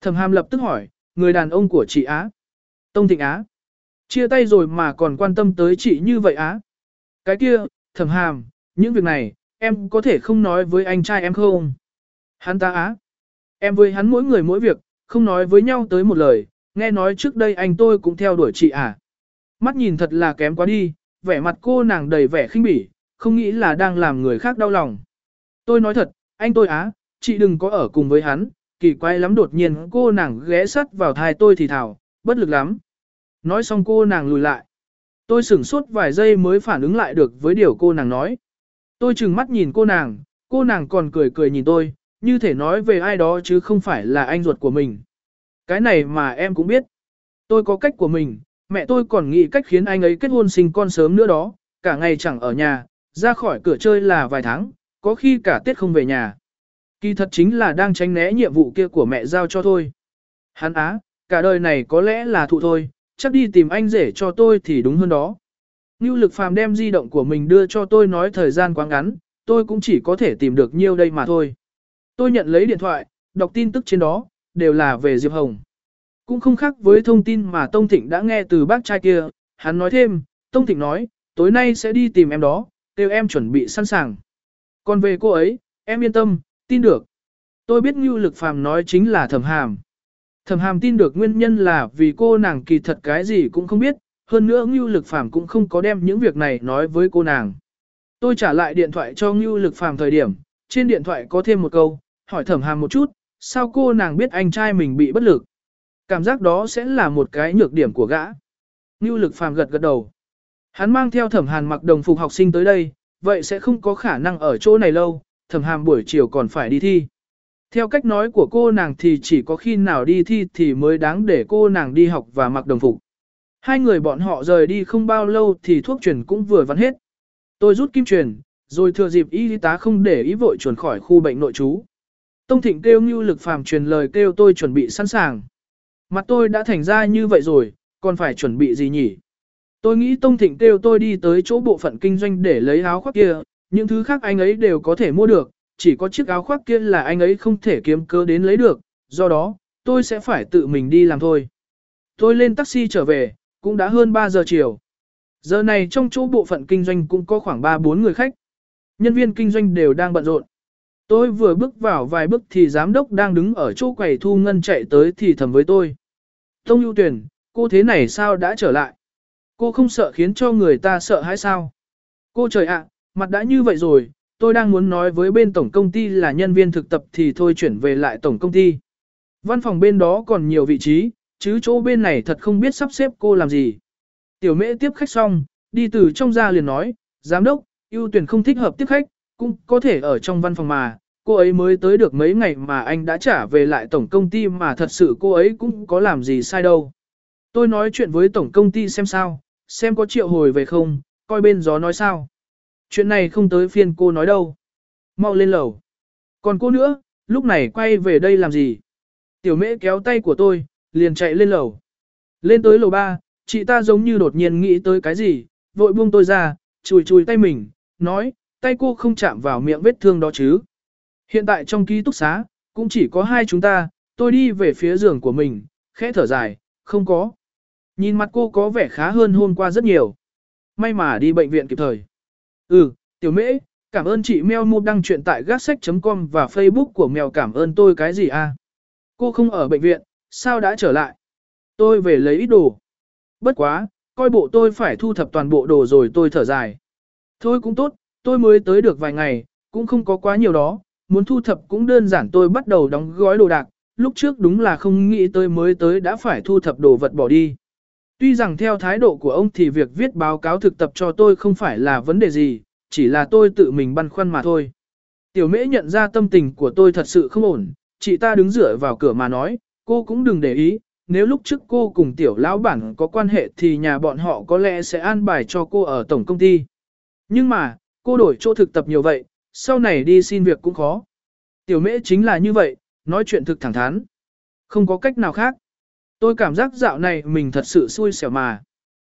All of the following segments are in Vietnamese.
Thẩm hàm lập tức hỏi, người đàn ông của chị Á. Tông Thịnh Á. Chia tay rồi mà còn quan tâm tới chị như vậy Á. Cái kia, thẩm hàm, những việc này, em có thể không nói với anh trai em không? Hắn ta Á. Em với hắn mỗi người mỗi việc, không nói với nhau tới một lời, nghe nói trước đây anh tôi cũng theo đuổi chị à. Mắt nhìn thật là kém quá đi, vẻ mặt cô nàng đầy vẻ khinh bỉ, không nghĩ là đang làm người khác đau lòng. Tôi nói thật, anh tôi á, chị đừng có ở cùng với hắn, kỳ quái lắm đột nhiên cô nàng ghé sắt vào thai tôi thì thảo, bất lực lắm. Nói xong cô nàng lùi lại. Tôi sửng sốt vài giây mới phản ứng lại được với điều cô nàng nói. Tôi chừng mắt nhìn cô nàng, cô nàng còn cười cười nhìn tôi, như thể nói về ai đó chứ không phải là anh ruột của mình. Cái này mà em cũng biết. Tôi có cách của mình, mẹ tôi còn nghĩ cách khiến anh ấy kết hôn sinh con sớm nữa đó, cả ngày chẳng ở nhà, ra khỏi cửa chơi là vài tháng, có khi cả Tết không về nhà. Kỳ thật chính là đang tránh né nhiệm vụ kia của mẹ giao cho thôi. Hắn á, cả đời này có lẽ là thụ thôi, chắc đi tìm anh rể cho tôi thì đúng hơn đó. Ngưu lực phàm đem di động của mình đưa cho tôi nói thời gian quá ngắn, tôi cũng chỉ có thể tìm được nhiêu đây mà thôi. Tôi nhận lấy điện thoại, đọc tin tức trên đó, đều là về Diệp Hồng. Cũng không khác với thông tin mà Tông Thịnh đã nghe từ bác trai kia, hắn nói thêm, Tông Thịnh nói, tối nay sẽ đi tìm em đó, kêu em chuẩn bị sẵn sàng. Còn về cô ấy, em yên tâm, tin được. Tôi biết Ngưu Lực Phàm nói chính là Thẩm Hàm. Thẩm Hàm tin được nguyên nhân là vì cô nàng kỳ thật cái gì cũng không biết, hơn nữa Ngưu Lực Phàm cũng không có đem những việc này nói với cô nàng. Tôi trả lại điện thoại cho Ngưu Lực Phàm thời điểm, trên điện thoại có thêm một câu, hỏi Thẩm Hàm một chút, sao cô nàng biết anh trai mình bị bất lực. Cảm giác đó sẽ là một cái nhược điểm của gã. Ngưu Lực Phàm gật gật đầu. Hắn mang theo Thẩm Hàn mặc đồng phục học sinh tới đây, vậy sẽ không có khả năng ở chỗ này lâu, Thẩm Hàm buổi chiều còn phải đi thi. Theo cách nói của cô nàng thì chỉ có khi nào đi thi thì mới đáng để cô nàng đi học và mặc đồng phục. Hai người bọn họ rời đi không bao lâu thì thuốc truyền cũng vừa vắn hết. Tôi rút kim truyền, rồi thừa dịp y tá không để ý vội chuẩn khỏi khu bệnh nội trú. Tông Thịnh kêu như Lực Phàm truyền lời kêu tôi chuẩn bị sẵn sàng. Mặt tôi đã thành ra như vậy rồi, còn phải chuẩn bị gì nhỉ? Tôi nghĩ Tông Thịnh kêu tôi đi tới chỗ bộ phận kinh doanh để lấy áo khoác kia, những thứ khác anh ấy đều có thể mua được, chỉ có chiếc áo khoác kia là anh ấy không thể kiếm cơ đến lấy được, do đó, tôi sẽ phải tự mình đi làm thôi. Tôi lên taxi trở về, cũng đã hơn 3 giờ chiều. Giờ này trong chỗ bộ phận kinh doanh cũng có khoảng 3-4 người khách. Nhân viên kinh doanh đều đang bận rộn. Tôi vừa bước vào vài bước thì giám đốc đang đứng ở chỗ quầy thu ngân chạy tới thì thầm với tôi. Tông ưu tuyển, cô thế này sao đã trở lại? Cô không sợ khiến cho người ta sợ hãi sao? Cô trời ạ, mặt đã như vậy rồi, tôi đang muốn nói với bên tổng công ty là nhân viên thực tập thì thôi chuyển về lại tổng công ty. Văn phòng bên đó còn nhiều vị trí, chứ chỗ bên này thật không biết sắp xếp cô làm gì. Tiểu mễ tiếp khách xong, đi từ trong ra liền nói, giám đốc, ưu tuyển không thích hợp tiếp khách, cũng có thể ở trong văn phòng mà, cô ấy mới tới được mấy ngày mà anh đã trả về lại tổng công ty mà thật sự cô ấy cũng có làm gì sai đâu. Tôi nói chuyện với tổng công ty xem sao, xem có triệu hồi về không, coi bên gió nói sao. Chuyện này không tới phiên cô nói đâu. Mau lên lầu. Còn cô nữa, lúc này quay về đây làm gì? Tiểu mễ kéo tay của tôi, liền chạy lên lầu. Lên tới lầu 3, chị ta giống như đột nhiên nghĩ tới cái gì, vội buông tôi ra, chùi chùi tay mình, nói, tay cô không chạm vào miệng vết thương đó chứ. Hiện tại trong ký túc xá, cũng chỉ có hai chúng ta, tôi đi về phía giường của mình, khẽ thở dài, không có. Nhìn mặt cô có vẻ khá hơn hôm qua rất nhiều. May mà đi bệnh viện kịp thời. Ừ, tiểu mễ, cảm ơn chị Mèo Mục đăng chuyện tại gác.com và Facebook của mèo cảm ơn tôi cái gì à? Cô không ở bệnh viện, sao đã trở lại? Tôi về lấy ít đồ. Bất quá, coi bộ tôi phải thu thập toàn bộ đồ rồi tôi thở dài. Thôi cũng tốt, tôi mới tới được vài ngày, cũng không có quá nhiều đó, muốn thu thập cũng đơn giản tôi bắt đầu đóng gói đồ đạc, lúc trước đúng là không nghĩ tới mới tới đã phải thu thập đồ vật bỏ đi. Tuy rằng theo thái độ của ông thì việc viết báo cáo thực tập cho tôi không phải là vấn đề gì, chỉ là tôi tự mình băn khoăn mà thôi. Tiểu mễ nhận ra tâm tình của tôi thật sự không ổn, chị ta đứng dựa vào cửa mà nói, cô cũng đừng để ý, nếu lúc trước cô cùng tiểu lão bản có quan hệ thì nhà bọn họ có lẽ sẽ an bài cho cô ở tổng công ty. Nhưng mà, cô đổi chỗ thực tập nhiều vậy, sau này đi xin việc cũng khó. Tiểu mễ chính là như vậy, nói chuyện thực thẳng thắn. Không có cách nào khác. Tôi cảm giác dạo này mình thật sự xui xẻo mà.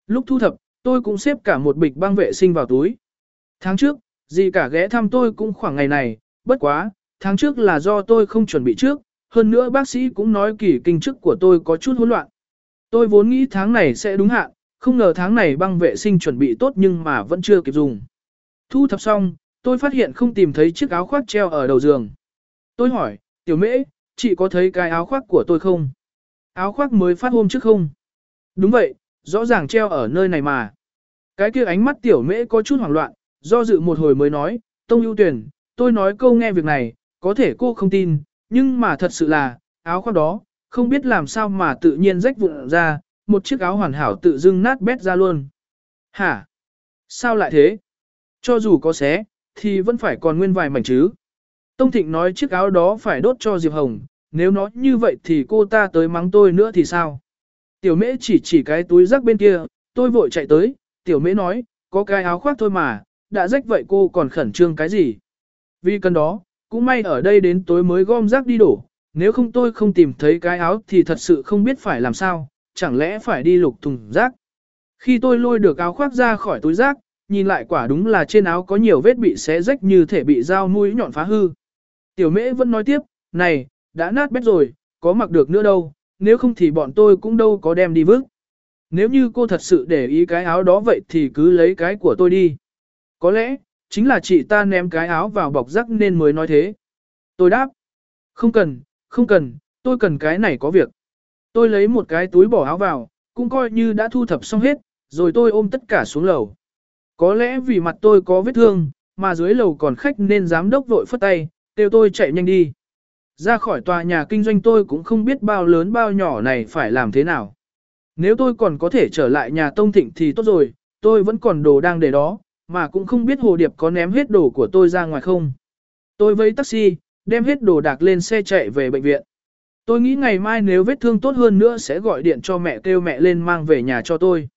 Lúc thu thập, tôi cũng xếp cả một bịch băng vệ sinh vào túi. Tháng trước, gì cả ghé thăm tôi cũng khoảng ngày này, bất quá, tháng trước là do tôi không chuẩn bị trước, hơn nữa bác sĩ cũng nói kỳ kinh chức của tôi có chút hỗn loạn. Tôi vốn nghĩ tháng này sẽ đúng hạn, không ngờ tháng này băng vệ sinh chuẩn bị tốt nhưng mà vẫn chưa kịp dùng. Thu thập xong, tôi phát hiện không tìm thấy chiếc áo khoác treo ở đầu giường. Tôi hỏi, tiểu mễ, chị có thấy cái áo khoác của tôi không? Áo khoác mới phát hôm trước không? Đúng vậy, rõ ràng treo ở nơi này mà. Cái kia ánh mắt tiểu mễ có chút hoảng loạn, do dự một hồi mới nói, Tông ưu tuyển, tôi nói câu nghe việc này, có thể cô không tin, nhưng mà thật sự là, áo khoác đó, không biết làm sao mà tự nhiên rách vụn ra, một chiếc áo hoàn hảo tự dưng nát bét ra luôn. Hả? Sao lại thế? Cho dù có xé, thì vẫn phải còn nguyên vài mảnh chứ. Tông Thịnh nói chiếc áo đó phải đốt cho Diệp Hồng, nếu nói như vậy thì cô ta tới mắng tôi nữa thì sao? Tiểu mễ chỉ chỉ cái túi rác bên kia, tôi vội chạy tới, tiểu mễ nói, có cái áo khoác thôi mà, đã rách vậy cô còn khẩn trương cái gì? Vì cần đó, cũng may ở đây đến tối mới gom rác đi đổ, nếu không tôi không tìm thấy cái áo thì thật sự không biết phải làm sao, chẳng lẽ phải đi lục thùng rác. Khi tôi lôi được áo khoác ra khỏi túi rác, nhìn lại quả đúng là trên áo có nhiều vết bị xé rách như thể bị dao mũi nhọn phá hư. Tiểu mễ vẫn nói tiếp, này, đã nát bét rồi, có mặc được nữa đâu, nếu không thì bọn tôi cũng đâu có đem đi vứt. Nếu như cô thật sự để ý cái áo đó vậy thì cứ lấy cái của tôi đi. Có lẽ, chính là chị ta ném cái áo vào bọc rác nên mới nói thế. Tôi đáp, không cần, không cần, tôi cần cái này có việc. Tôi lấy một cái túi bỏ áo vào, cũng coi như đã thu thập xong hết, rồi tôi ôm tất cả xuống lầu. Có lẽ vì mặt tôi có vết thương, mà dưới lầu còn khách nên giám đốc vội phất tay, kêu tôi chạy nhanh đi. Ra khỏi tòa nhà kinh doanh tôi cũng không biết bao lớn bao nhỏ này phải làm thế nào. Nếu tôi còn có thể trở lại nhà Tông Thịnh thì tốt rồi, tôi vẫn còn đồ đang để đó, mà cũng không biết Hồ Điệp có ném hết đồ của tôi ra ngoài không. Tôi với taxi, đem hết đồ đạc lên xe chạy về bệnh viện. Tôi nghĩ ngày mai nếu vết thương tốt hơn nữa sẽ gọi điện cho mẹ kêu mẹ lên mang về nhà cho tôi.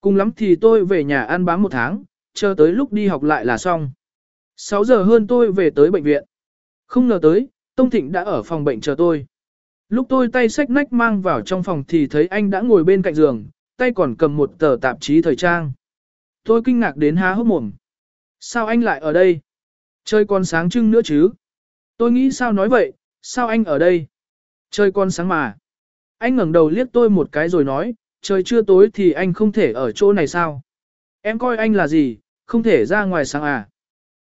Cùng lắm thì tôi về nhà ăn bám một tháng, chờ tới lúc đi học lại là xong. 6 giờ hơn tôi về tới bệnh viện. Không ngờ tới, Tông Thịnh đã ở phòng bệnh chờ tôi. Lúc tôi tay xách nách mang vào trong phòng thì thấy anh đã ngồi bên cạnh giường, tay còn cầm một tờ tạp chí thời trang. Tôi kinh ngạc đến há hốc mồm. Sao anh lại ở đây? Trời còn sáng trưng nữa chứ? Tôi nghĩ sao nói vậy, sao anh ở đây? Trời còn sáng mà. Anh ngẩng đầu liếc tôi một cái rồi nói, trời chưa tối thì anh không thể ở chỗ này sao? Em coi anh là gì, không thể ra ngoài sáng à?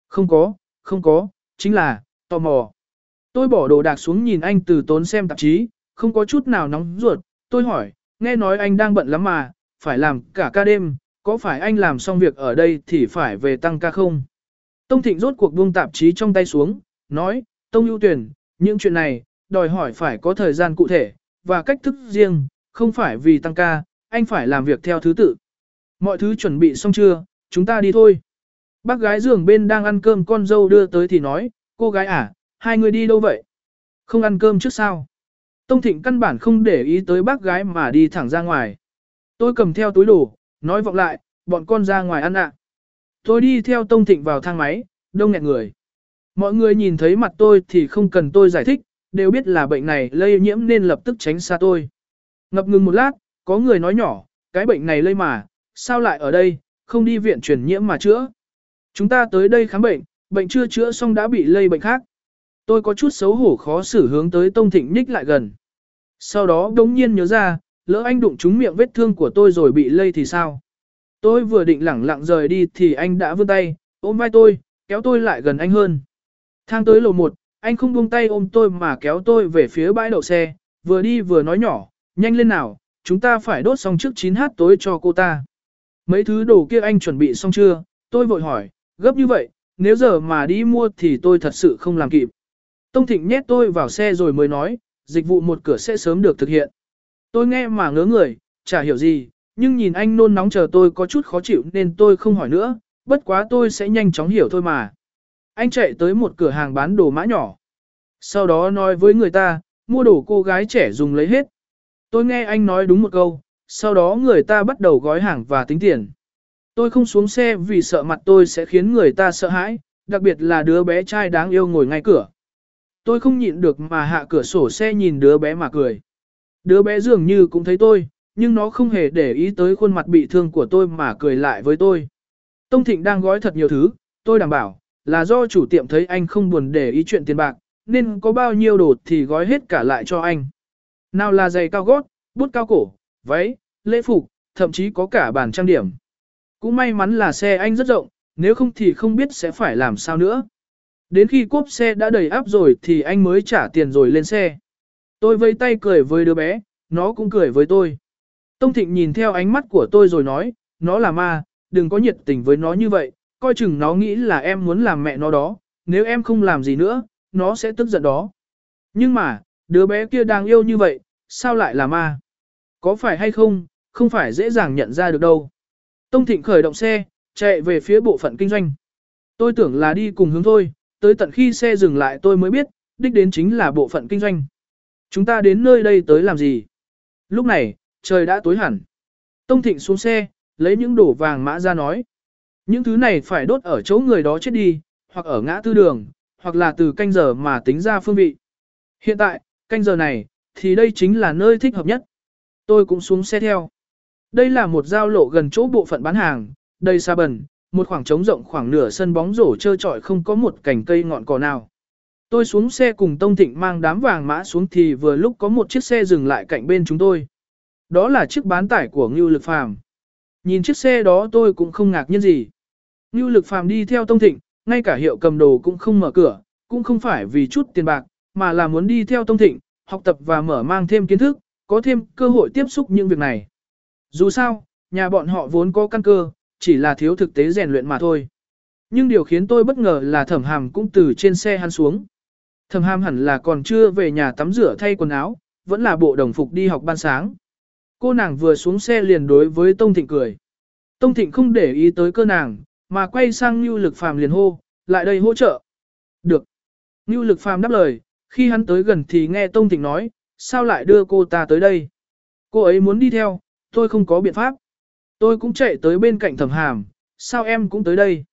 Không có, không có, chính là, tò mò. Tôi bỏ đồ đạc xuống nhìn anh từ tốn xem tạp chí, không có chút nào nóng ruột. Tôi hỏi, nghe nói anh đang bận lắm mà, phải làm cả ca đêm, có phải anh làm xong việc ở đây thì phải về tăng ca không? Tông Thịnh rốt cuộc buông tạp chí trong tay xuống, nói, Tông ưu tuyển, những chuyện này, đòi hỏi phải có thời gian cụ thể, và cách thức riêng, không phải vì tăng ca, anh phải làm việc theo thứ tự. Mọi thứ chuẩn bị xong chưa, chúng ta đi thôi. Bác gái giường bên đang ăn cơm con dâu đưa tới thì nói, cô gái à, hai người đi đâu vậy? Không ăn cơm trước sao? Tông Thịnh căn bản không để ý tới bác gái mà đi thẳng ra ngoài. Tôi cầm theo túi đồ, nói vọng lại, bọn con ra ngoài ăn ạ. Tôi đi theo Tông Thịnh vào thang máy, đông nghẹt người. Mọi người nhìn thấy mặt tôi thì không cần tôi giải thích, đều biết là bệnh này lây nhiễm nên lập tức tránh xa tôi. Ngập ngừng một lát, có người nói nhỏ, cái bệnh này lây mà, sao lại ở đây, không đi viện truyền nhiễm mà chữa. Chúng ta tới đây khám bệnh, bệnh chưa chữa xong đã bị lây bệnh khác. Tôi có chút xấu hổ khó xử hướng tới Tông Thịnh nhích lại gần. Sau đó đống nhiên nhớ ra, lỡ anh đụng trúng miệng vết thương của tôi rồi bị lây thì sao? Tôi vừa định lẳng lặng rời đi thì anh đã vươn tay, ôm vai tôi, kéo tôi lại gần anh hơn. Thang tới lầu 1, anh không buông tay ôm tôi mà kéo tôi về phía bãi đậu xe, vừa đi vừa nói nhỏ, nhanh lên nào, chúng ta phải đốt xong trước 9h tối cho cô ta. Mấy thứ đồ kia anh chuẩn bị xong chưa? Tôi vội hỏi, gấp như vậy, nếu giờ mà đi mua thì tôi thật sự không làm kịp. Tông Thịnh nhét tôi vào xe rồi mới nói, dịch vụ một cửa sẽ sớm được thực hiện. Tôi nghe mà ngớ người, chả hiểu gì, nhưng nhìn anh nôn nóng chờ tôi có chút khó chịu nên tôi không hỏi nữa, bất quá tôi sẽ nhanh chóng hiểu thôi mà. Anh chạy tới một cửa hàng bán đồ mã nhỏ. Sau đó nói với người ta, mua đồ cô gái trẻ dùng lấy hết. Tôi nghe anh nói đúng một câu, sau đó người ta bắt đầu gói hàng và tính tiền. Tôi không xuống xe vì sợ mặt tôi sẽ khiến người ta sợ hãi, đặc biệt là đứa bé trai đáng yêu ngồi ngay cửa. Tôi không nhịn được mà hạ cửa sổ xe nhìn đứa bé mà cười. Đứa bé dường như cũng thấy tôi, nhưng nó không hề để ý tới khuôn mặt bị thương của tôi mà cười lại với tôi. Tông Thịnh đang gói thật nhiều thứ, tôi đảm bảo, là do chủ tiệm thấy anh không buồn để ý chuyện tiền bạc, nên có bao nhiêu đồ thì gói hết cả lại cho anh. Nào là giày cao gót, bút cao cổ, váy, lễ phục, thậm chí có cả bàn trang điểm. Cũng may mắn là xe anh rất rộng, nếu không thì không biết sẽ phải làm sao nữa. Đến khi cốp xe đã đầy áp rồi thì anh mới trả tiền rồi lên xe. Tôi vây tay cười với đứa bé, nó cũng cười với tôi. Tông Thịnh nhìn theo ánh mắt của tôi rồi nói, nó là ma, đừng có nhiệt tình với nó như vậy, coi chừng nó nghĩ là em muốn làm mẹ nó đó, nếu em không làm gì nữa, nó sẽ tức giận đó. Nhưng mà, đứa bé kia đang yêu như vậy, sao lại là ma? Có phải hay không, không phải dễ dàng nhận ra được đâu. Tông Thịnh khởi động xe, chạy về phía bộ phận kinh doanh. Tôi tưởng là đi cùng hướng thôi, tới tận khi xe dừng lại tôi mới biết, đích đến chính là bộ phận kinh doanh. Chúng ta đến nơi đây tới làm gì? Lúc này, trời đã tối hẳn. Tông Thịnh xuống xe, lấy những đồ vàng mã ra nói. Những thứ này phải đốt ở chỗ người đó chết đi, hoặc ở ngã tư đường, hoặc là từ canh giờ mà tính ra phương vị. Hiện tại, canh giờ này, thì đây chính là nơi thích hợp nhất. Tôi cũng xuống xe theo. Đây là một giao lộ gần chỗ bộ phận bán hàng, đầy xa bẩn, một khoảng trống rộng khoảng nửa sân bóng rổ trơ trọi không có một cành cây ngọn cỏ nào. Tôi xuống xe cùng Tông Thịnh mang đám vàng mã xuống thì vừa lúc có một chiếc xe dừng lại cạnh bên chúng tôi. Đó là chiếc bán tải của Ngưu Lực Phàm. Nhìn chiếc xe đó tôi cũng không ngạc nhiên gì. Ngưu Lực Phàm đi theo Tông Thịnh, ngay cả hiệu cầm đồ cũng không mở cửa, cũng không phải vì chút tiền bạc, mà là muốn đi theo Tông Thịnh, học tập và mở mang thêm kiến thức, có thêm cơ hội tiếp xúc những việc này. Dù sao, nhà bọn họ vốn có căn cơ, chỉ là thiếu thực tế rèn luyện mà thôi. Nhưng điều khiến tôi bất ngờ là thẩm hàm cũng từ trên xe hắn xuống. Thẩm hàm hẳn là còn chưa về nhà tắm rửa thay quần áo, vẫn là bộ đồng phục đi học ban sáng. Cô nàng vừa xuống xe liền đối với Tông Thịnh cười. Tông Thịnh không để ý tới cơ nàng, mà quay sang Nhu Lực Phàm liền hô, lại đây hỗ trợ. Được. Nhu Lực Phàm đáp lời, khi hắn tới gần thì nghe Tông Thịnh nói, sao lại đưa cô ta tới đây? Cô ấy muốn đi theo, tôi không có biện pháp. Tôi cũng chạy tới bên cạnh thẩm hàm, sao em cũng tới đây?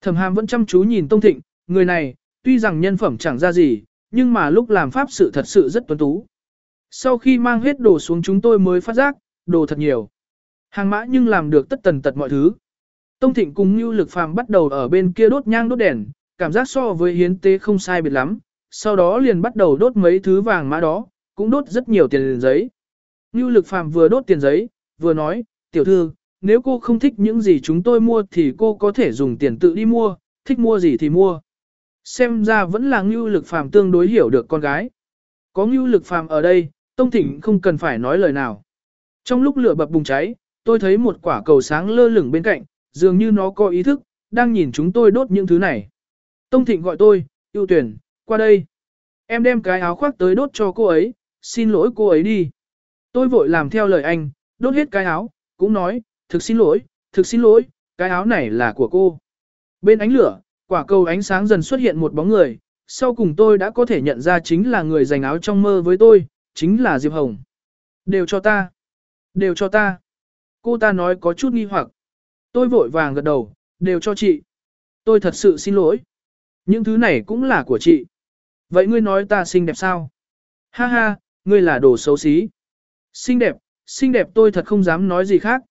Thẩm hàm vẫn chăm chú nhìn Tông Thịnh, người này, tuy rằng nhân phẩm chẳng ra gì, nhưng mà lúc làm pháp sự thật sự rất tuấn tú. Sau khi mang hết đồ xuống chúng tôi mới phát giác, đồ thật nhiều. Hàng mã nhưng làm được tất tần tật mọi thứ. Tông Thịnh cùng Nhu Lực Phàm bắt đầu ở bên kia đốt nhang đốt đèn, cảm giác so với hiến tế không sai biệt lắm. Sau đó liền bắt đầu đốt mấy thứ vàng mã đó, cũng đốt rất nhiều tiền giấy. Nhu Lực Phàm vừa đốt tiền giấy, vừa nói, tiểu thư, nếu cô không thích những gì chúng tôi mua thì cô có thể dùng tiền tự đi mua, thích mua gì thì mua. Xem ra vẫn là Ngưu Lực Phàm tương đối hiểu được con gái. Có Ngưu Lực Phàm ở đây, Tông Thịnh không cần phải nói lời nào. Trong lúc lửa bập bùng cháy, tôi thấy một quả cầu sáng lơ lửng bên cạnh, dường như nó có ý thức, đang nhìn chúng tôi đốt những thứ này. Tông Thịnh gọi tôi, ưu tuyển, qua đây. Em đem cái áo khoác tới đốt cho cô ấy, xin lỗi cô ấy đi. Tôi vội làm theo lời anh, đốt hết cái áo, cũng nói, thực xin lỗi, thực xin lỗi, cái áo này là của cô. Bên ánh lửa, quả cầu ánh sáng dần xuất hiện một bóng người, sau cùng tôi đã có thể nhận ra chính là người giành áo trong mơ với tôi, chính là Diệp Hồng. Đều cho ta. Đều cho ta. Cô ta nói có chút nghi hoặc. Tôi vội vàng gật đầu, đều cho chị. Tôi thật sự xin lỗi. Những thứ này cũng là của chị. Vậy ngươi nói ta xinh đẹp sao? Ha ha, ngươi là đồ xấu xí. Xinh đẹp, xinh đẹp tôi thật không dám nói gì khác.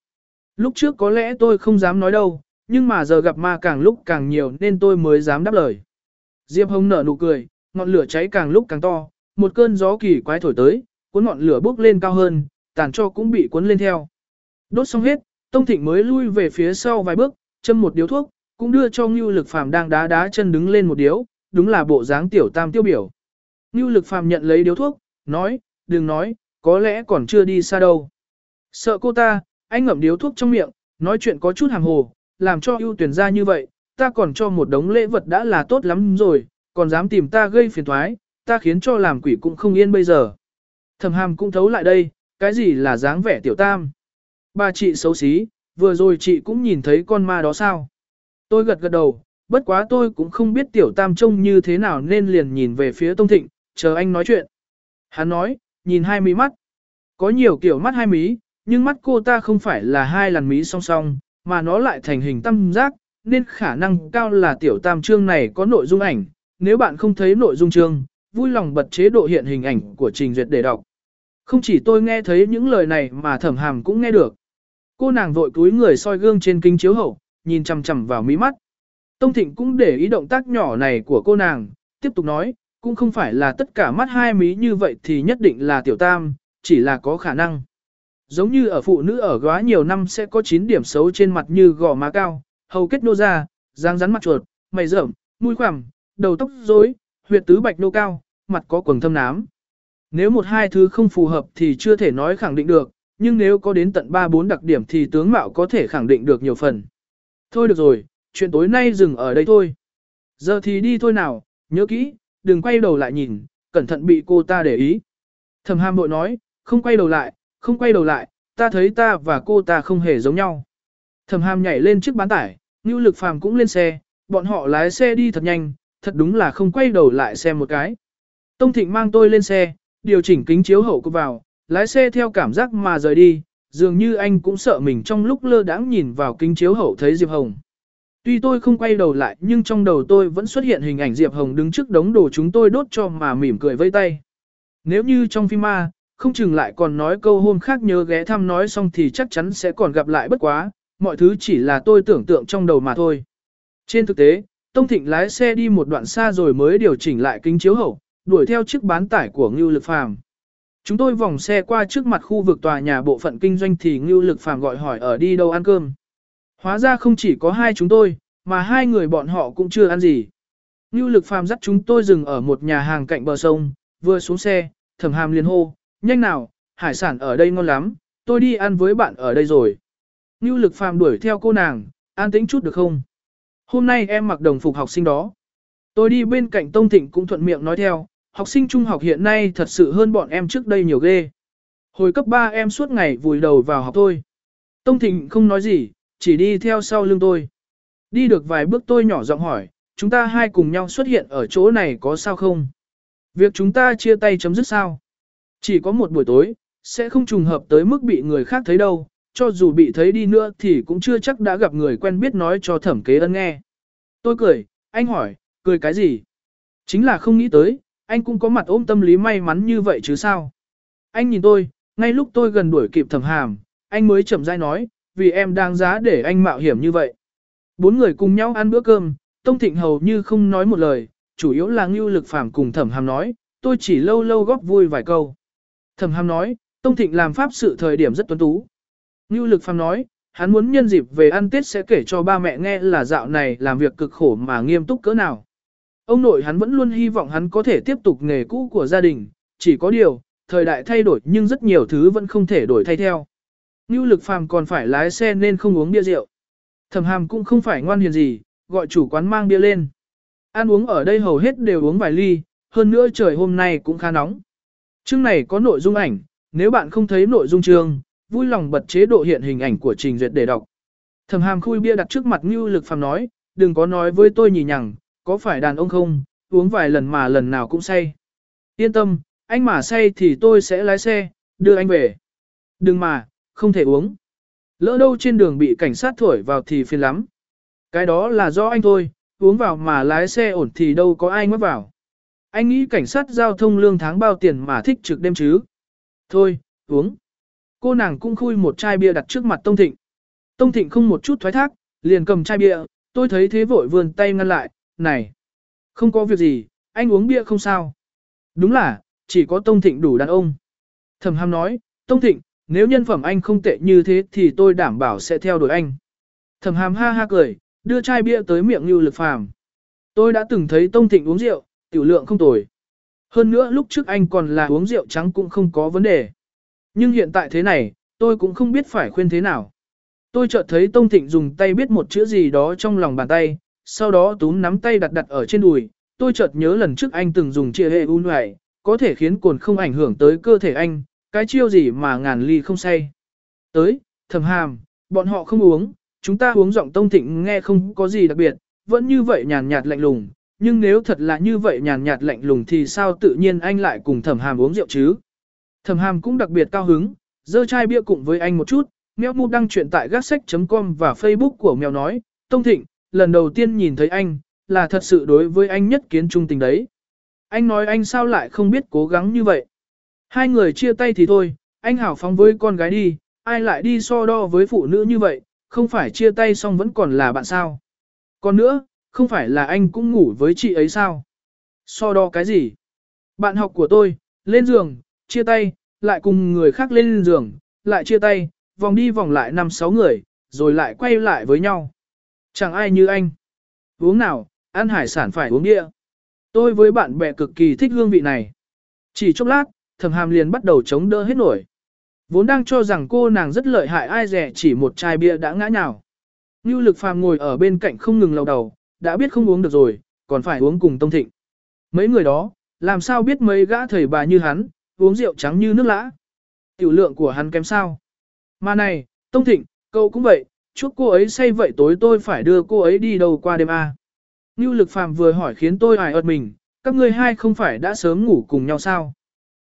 Lúc trước có lẽ tôi không dám nói đâu, nhưng mà giờ gặp ma càng lúc càng nhiều nên tôi mới dám đáp lời. Diệp Hồng nở nụ cười, ngọn lửa cháy càng lúc càng to, một cơn gió kỳ quái thổi tới, cuốn ngọn lửa bốc lên cao hơn, tàn cho cũng bị cuốn lên theo. Đốt xong hết, Tông Thịnh mới lui về phía sau vài bước, châm một điếu thuốc, cũng đưa cho Ngưu Lực Phàm đang đá đá chân đứng lên một điếu, đúng là bộ dáng tiểu tam tiêu biểu. Ngưu Lực Phàm nhận lấy điếu thuốc, nói, đừng nói, có lẽ còn chưa đi xa đâu. Sợ cô ta, anh ngậm điếu thuốc trong miệng, nói chuyện có chút hàng hồ, làm cho ưu tuyển ra như vậy, ta còn cho một đống lễ vật đã là tốt lắm rồi, còn dám tìm ta gây phiền thoái, ta khiến cho làm quỷ cũng không yên bây giờ. Thẩm hàm cũng thấu lại đây, cái gì là dáng vẻ tiểu tam. Bà chị xấu xí, vừa rồi chị cũng nhìn thấy con ma đó sao. Tôi gật gật đầu, bất quá tôi cũng không biết tiểu tam trông như thế nào nên liền nhìn về phía Tông Thịnh, chờ anh nói chuyện. Hắn nói, nhìn hai mí mắt. Có nhiều kiểu mắt hai mí, nhưng mắt cô ta không phải là hai làn mí song song, mà nó lại thành hình tam giác, nên khả năng cao là tiểu tam chương này có nội dung ảnh. Nếu bạn không thấy nội dung chương, vui lòng bật chế độ hiện hình ảnh của trình duyệt để đọc. Không chỉ tôi nghe thấy những lời này mà thẩm hàm cũng nghe được. Cô nàng vội cúi người soi gương trên kính chiếu hậu, nhìn chằm chằm vào mí mắt. Tông Thịnh cũng để ý động tác nhỏ này của cô nàng, tiếp tục nói, cũng không phải là tất cả mắt hai mí như vậy thì nhất định là tiểu tam, chỉ là có khả năng. Giống như ở phụ nữ ở góa nhiều năm sẽ có 9 điểm xấu trên mặt như gò má cao, hầu kết nô ra, dáng rắn mặt chuột, mày rậm, mũi khoằm, đầu tóc rối, huyệt tứ bạch nô cao, mặt có quầng thâm nám. Nếu một hai thứ không phù hợp thì chưa thể nói khẳng định được, nhưng nếu có đến tận 3-4 đặc điểm thì tướng mạo có thể khẳng định được nhiều phần. Thôi được rồi, chuyện tối nay dừng ở đây thôi. Giờ thì đi thôi nào, nhớ kỹ, đừng quay đầu lại nhìn, cẩn thận bị cô ta để ý. Thẩm hàm bội nói, không quay đầu lại, không quay đầu lại, ta thấy ta và cô ta không hề giống nhau. Thẩm hàm nhảy lên chiếc bán tải, Ngưu Lực Phàm cũng lên xe, bọn họ lái xe đi thật nhanh, thật đúng là không quay đầu lại xem một cái. Tông Thịnh mang tôi lên xe, điều chỉnh kính chiếu hậu cô vào, lái xe theo cảm giác mà rời đi, dường như anh cũng sợ mình trong lúc lơ đãng nhìn vào kính chiếu hậu thấy Diệp Hồng. Tuy tôi không quay đầu lại nhưng trong đầu tôi vẫn xuất hiện hình ảnh Diệp Hồng đứng trước đống đồ chúng tôi đốt cho mà mỉm cười vây tay. Nếu như trong phim ma, không chừng lại còn nói câu hôm khác nhớ ghé thăm nói xong thì chắc chắn sẽ còn gặp lại bất quá, mọi thứ chỉ là tôi tưởng tượng trong đầu mà thôi. Trên thực tế, Tông Thịnh lái xe đi một đoạn xa rồi mới điều chỉnh lại kính chiếu hậu, đuổi theo chiếc bán tải của Ngưu Lực Phàm. Chúng tôi vòng xe qua trước mặt khu vực tòa nhà bộ phận kinh doanh thì Ngưu Lực Phàm gọi hỏi ở đi đâu ăn cơm. Hóa ra không chỉ có hai chúng tôi, mà hai người bọn họ cũng chưa ăn gì. Ngưu Lực Phàm dắt chúng tôi dừng ở một nhà hàng cạnh bờ sông, vừa xuống xe, thẩm hàm liền hô, nhanh nào, hải sản ở đây ngon lắm, tôi đi ăn với bạn ở đây rồi. Ngưu Lực Phàm đuổi theo cô nàng, an tĩnh chút được không? Hôm nay em mặc đồng phục học sinh đó. Tôi đi bên cạnh Tông Thịnh cũng thuận miệng nói theo, học sinh trung học hiện nay thật sự hơn bọn em trước đây nhiều ghê. Hồi cấp 3 em suốt ngày vùi đầu vào học thôi. Tông Thịnh không nói gì, chỉ đi theo sau lưng tôi. Đi được vài bước tôi nhỏ giọng hỏi, chúng ta hai cùng nhau xuất hiện ở chỗ này có sao không? Việc chúng ta chia tay chấm dứt sao? Chỉ có một buổi tối, sẽ không trùng hợp tới mức bị người khác thấy đâu, cho dù bị thấy đi nữa thì cũng chưa chắc đã gặp người quen biết nói cho thẩm kế ân nghe. Tôi cười, anh hỏi, cười cái gì? Chính là không nghĩ tới, anh cũng có mặt ôm tâm lý may mắn như vậy chứ sao? Anh nhìn tôi, ngay lúc tôi gần đuổi kịp thẩm hàm, anh mới chậm rãi nói, vì em đang giá để anh mạo hiểm như vậy. Bốn người cùng nhau ăn bữa cơm, Tông Thịnh hầu như không nói một lời, chủ yếu là ngưu lực phàm cùng thẩm hàm nói, tôi chỉ lâu lâu góp vui vài câu. Thẩm hàm nói, Tông Thịnh làm pháp sự thời điểm rất tuấn tú. Ngưu lực phàm nói, hắn muốn nhân dịp về ăn Tết sẽ kể cho ba mẹ nghe là dạo này làm việc cực khổ mà nghiêm túc cỡ nào. Ông nội hắn vẫn luôn hy vọng hắn có thể tiếp tục nghề cũ của gia đình, chỉ có điều, thời đại thay đổi nhưng rất nhiều thứ vẫn không thể đổi thay theo. Ngưu lực phàm còn phải lái xe nên không uống bia rượu. Thẩm hàm cũng không phải ngoan hiền gì, gọi chủ quán mang bia lên. Ăn uống ở đây hầu hết đều uống vài ly, hơn nữa trời hôm nay cũng khá nóng. Chương này có nội dung ảnh, nếu bạn không thấy nội dung chương, vui lòng bật chế độ hiện hình ảnh của trình duyệt để đọc. Thẩm hàm khui bia đặt trước mặt Ngưu lực phàm nói, đừng có nói với tôi nhì nhằng, có phải đàn ông không, uống vài lần mà lần nào cũng say. Yên tâm, anh mà say thì tôi sẽ lái xe, đưa anh về. Đừng mà, không thể uống. Lỡ đâu trên đường bị cảnh sát thổi vào thì phiền lắm. Cái đó là do anh thôi, uống vào mà lái xe ổn thì đâu có ai mất vào. Anh nghĩ cảnh sát giao thông lương tháng bao tiền mà thích trực đêm chứ. Thôi, uống. Cô nàng cũng khui một chai bia đặt trước mặt Tông Thịnh. Tông Thịnh không một chút thoái thác, liền cầm chai bia, tôi thấy thế vội vươn tay ngăn lại, này. Không có việc gì, anh uống bia không sao. Đúng là, chỉ có Tông Thịnh đủ đàn ông. Thẩm Ham nói, Tông Thịnh, nếu nhân phẩm anh không tệ như thế thì tôi đảm bảo sẽ theo đuổi anh. Thẩm Hàm ha ha cười, đưa chai bia tới miệng Lưu Lực Phàm. Tôi đã từng thấy Tông Thịnh uống rượu, tiểu lượng không tồi. Hơn nữa lúc trước anh còn là uống rượu trắng cũng không có vấn đề. Nhưng hiện tại thế này, tôi cũng không biết phải khuyên thế nào. Tôi chợt thấy Tông Thịnh dùng tay biết một chữ gì đó trong lòng bàn tay, sau đó túm nắm tay đặt đặt ở trên đùi, tôi chợt nhớ lần trước anh từng dùng chia hệ un hoài, có thể khiến cồn không ảnh hưởng tới cơ thể anh, cái chiêu gì mà ngàn ly không say. Tới, thầm hàm, bọn họ không uống, chúng ta uống giọng tông thịnh nghe không có gì đặc biệt, vẫn như vậy nhàn nhạt lạnh lùng, nhưng nếu thật là như vậy nhàn nhạt lạnh lùng thì sao tự nhiên anh lại cùng thầm hàm uống rượu chứ. Thầm hàm cũng đặc biệt cao hứng, dơ chai bia cùng với anh một chút, mèo mu đăng chuyện tại gác sách.com và Facebook của mèo nói, Tông Thịnh, lần đầu tiên nhìn thấy anh, là thật sự đối với anh nhất kiến trung tình đấy. Anh nói anh sao lại không biết cố gắng như vậy. Hai người chia tay thì thôi, anh hảo phóng với con gái đi, ai lại đi so đo với phụ nữ như vậy, không phải chia tay xong vẫn còn là bạn sao. Còn nữa, không phải là anh cũng ngủ với chị ấy sao. So đo cái gì? Bạn học của tôi, lên giường, chia tay, lại cùng người khác lên giường, lại chia tay, vòng đi vòng lại năm sáu người, rồi lại quay lại với nhau. Chẳng ai như anh. Uống nào, ăn hải sản phải uống địa. Tôi với bạn bè cực kỳ thích hương vị này. Chỉ chốc lát, thẩm hàm liền bắt đầu chống đỡ hết nổi. Vốn đang cho rằng cô nàng rất lợi hại ai rẻ chỉ một chai bia đã ngã nhào. Như lực phàm ngồi ở bên cạnh không ngừng lầu đầu, đã biết không uống được rồi, còn phải uống cùng Tông Thịnh. Mấy người đó, làm sao biết mấy gã thầy bà như hắn, uống rượu trắng như nước lã. Tiểu lượng của hắn kém sao. Mà này, Tông Thịnh, cậu cũng vậy, chúc cô ấy say vậy tối tôi phải đưa cô ấy đi đâu qua đêm à. Như lực phàm vừa hỏi khiến tôi hài ợt mình, các ngươi hai không phải đã sớm ngủ cùng nhau sao?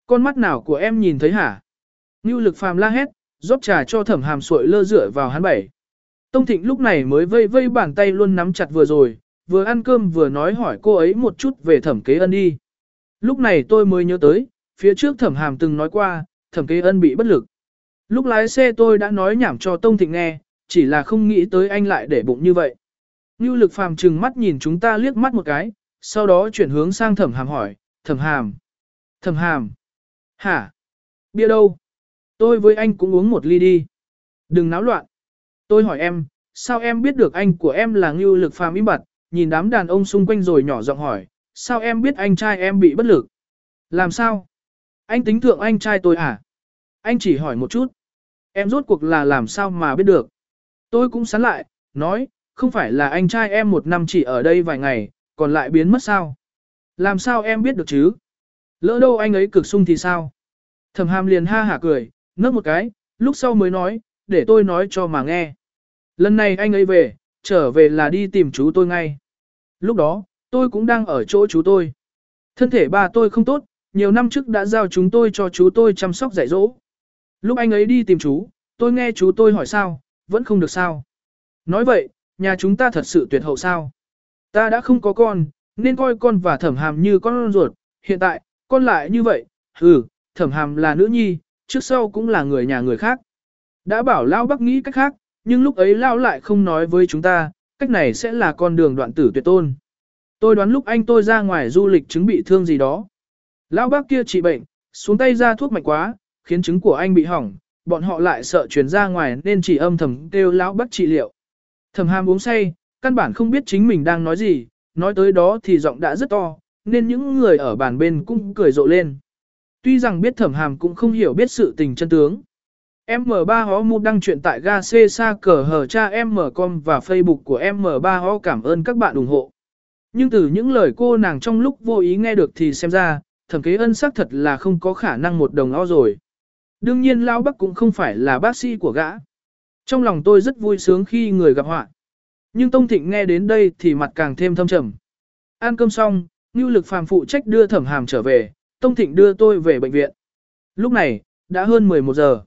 Con mắt nào của em nhìn thấy hả? Như lực phàm la hét, rót trà cho thẩm hàm sội lơ rửa vào hắn bảy. Tông Thịnh lúc này mới vây vây bàn tay luôn nắm chặt vừa rồi, vừa ăn cơm vừa nói hỏi cô ấy một chút về thẩm kế ân đi. Lúc này tôi mới nhớ tới, phía trước thẩm hàm từng nói qua, thẩm kế ân bị bất lực. Lúc lái xe tôi đã nói nhảm cho Tông Thịnh nghe, chỉ là không nghĩ tới anh lại để bụng như vậy. Như lực phàm trừng mắt nhìn chúng ta liếc mắt một cái, sau đó chuyển hướng sang thẩm hàm hỏi, thẩm hàm, thẩm hàm, hả, bia đâu? Tôi với anh cũng uống một ly đi. Đừng náo loạn. Tôi hỏi em, sao em biết được anh của em là ngưu lực phàm im bặt, nhìn đám đàn ông xung quanh rồi nhỏ giọng hỏi, sao em biết anh trai em bị bất lực? Làm sao? Anh tính thượng anh trai tôi à? Anh chỉ hỏi một chút. Em rốt cuộc là làm sao mà biết được? Tôi cũng sắn lại, nói, không phải là anh trai em một năm chỉ ở đây vài ngày, còn lại biến mất sao? Làm sao em biết được chứ? Lỡ đâu anh ấy cực sung thì sao? Thẩm hàm liền ha hả cười, nấc một cái, lúc sau mới nói, để tôi nói cho mà nghe. Lần này anh ấy về, trở về là đi tìm chú tôi ngay. Lúc đó, tôi cũng đang ở chỗ chú tôi. Thân thể ba tôi không tốt, nhiều năm trước đã giao chúng tôi cho chú tôi chăm sóc dạy dỗ. Lúc anh ấy đi tìm chú, tôi nghe chú tôi hỏi sao, vẫn không được sao. Nói vậy, nhà chúng ta thật sự tuyệt hậu sao. Ta đã không có con, nên coi con và thẩm hàm như con ruột, hiện tại, con lại như vậy, ừ, thẩm hàm là nữ nhi, trước sau cũng là người nhà người khác. Đã bảo Lao Bắc nghĩ cách khác, nhưng lúc ấy Lao lại không nói với chúng ta, cách này sẽ là con đường đoạn tử tuyệt tôn. Tôi đoán lúc anh tôi ra ngoài du lịch chứng bị thương gì đó. Lão bác kia trị bệnh, xuống tay ra thuốc mạnh quá, khiến chứng của anh bị hỏng, bọn họ lại sợ truyền ra ngoài nên chỉ âm thầm kêu lão bác trị liệu. Thẩm hàm uống say, căn bản không biết chính mình đang nói gì, nói tới đó thì giọng đã rất to, nên những người ở bàn bên cũng cười rộ lên. Tuy rằng biết thẩm hàm cũng không hiểu biết sự tình chân tướng. M3 Hó Mu đăng chuyện tại ga C Sa cờ hờ cha M.com và Facebook của M3 Hó cảm ơn các bạn ủng hộ. Nhưng từ những lời cô nàng trong lúc vô ý nghe được thì xem ra, thẩm kế ân xác thật là không có khả năng một đồng o rồi. Đương nhiên Lao Bắc cũng không phải là bác sĩ của gã. Trong lòng tôi rất vui sướng khi người gặp họa. Nhưng Tông Thịnh nghe đến đây thì mặt càng thêm thâm trầm. Ăn cơm xong, Ngưu Lực Phàm phụ trách đưa Thẩm Hàm trở về, Tông Thịnh đưa tôi về bệnh viện. Lúc này, đã hơn 11 giờ.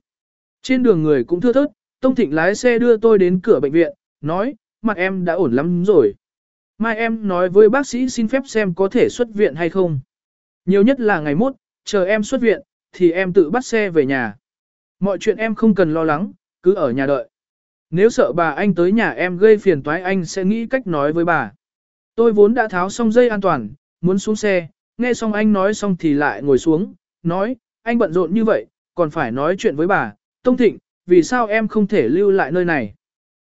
Trên đường người cũng thưa thớt, Tông Thịnh lái xe đưa tôi đến cửa bệnh viện, nói, mặt em đã ổn lắm rồi. Mai em nói với bác sĩ xin phép xem có thể xuất viện hay không. Nhiều nhất là ngày mốt, chờ em xuất viện, thì em tự bắt xe về nhà. Mọi chuyện em không cần lo lắng, cứ ở nhà đợi. Nếu sợ bà anh tới nhà em gây phiền toái anh sẽ nghĩ cách nói với bà. Tôi vốn đã tháo xong dây an toàn, muốn xuống xe, nghe xong anh nói xong thì lại ngồi xuống, nói, anh bận rộn như vậy, còn phải nói chuyện với bà, Tông Thịnh, vì sao em không thể lưu lại nơi này?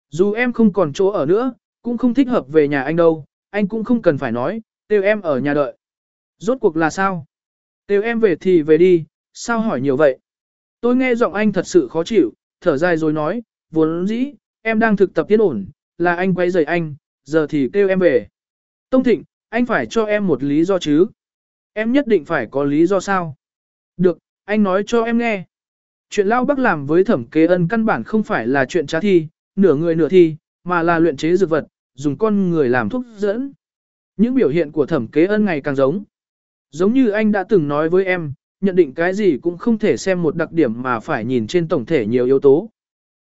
Dù em không còn chỗ ở nữa, cũng không thích hợp về nhà anh đâu, anh cũng không cần phải nói, kêu em ở nhà đợi. Rốt cuộc là sao? Kêu em về thì về đi, sao hỏi nhiều vậy? Tôi nghe giọng anh thật sự khó chịu, thở dài rồi nói, vốn dĩ, em đang thực tập tiến ổn, là anh quay rời anh, giờ thì kêu em về. Tông Thịnh, anh phải cho em một lý do chứ? Em nhất định phải có lý do sao? Được, anh nói cho em nghe. Chuyện Lao Bắc làm với thẩm kế ân căn bản không phải là chuyện trá thi, nửa người nửa thi, mà là luyện chế dược vật, dùng con người làm thuốc dẫn. Những biểu hiện của thẩm kế ân ngày càng giống. Giống như anh đã từng nói với em, nhận định cái gì cũng không thể xem một đặc điểm mà phải nhìn trên tổng thể nhiều yếu tố.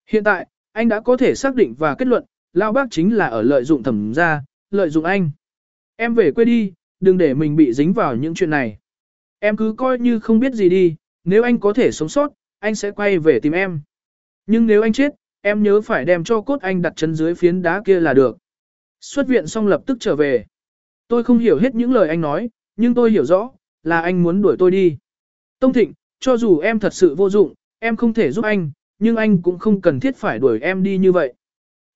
Hiện tại, anh đã có thể xác định và kết luận, Lao Bác chính là ở lợi dụng thẩm gia, lợi dụng anh. Em về quê đi, đừng để mình bị dính vào những chuyện này. Em cứ coi như không biết gì đi, nếu anh có thể sống sót, anh sẽ quay về tìm em. Nhưng nếu anh chết, em nhớ phải đem cho cốt anh đặt chân dưới phiến đá kia là được. Xuất viện xong lập tức trở về. Tôi không hiểu hết những lời anh nói, nhưng tôi hiểu rõ, là anh muốn đuổi tôi đi. Tông Thịnh, cho dù em thật sự vô dụng, em không thể giúp anh, nhưng anh cũng không cần thiết phải đuổi em đi như vậy.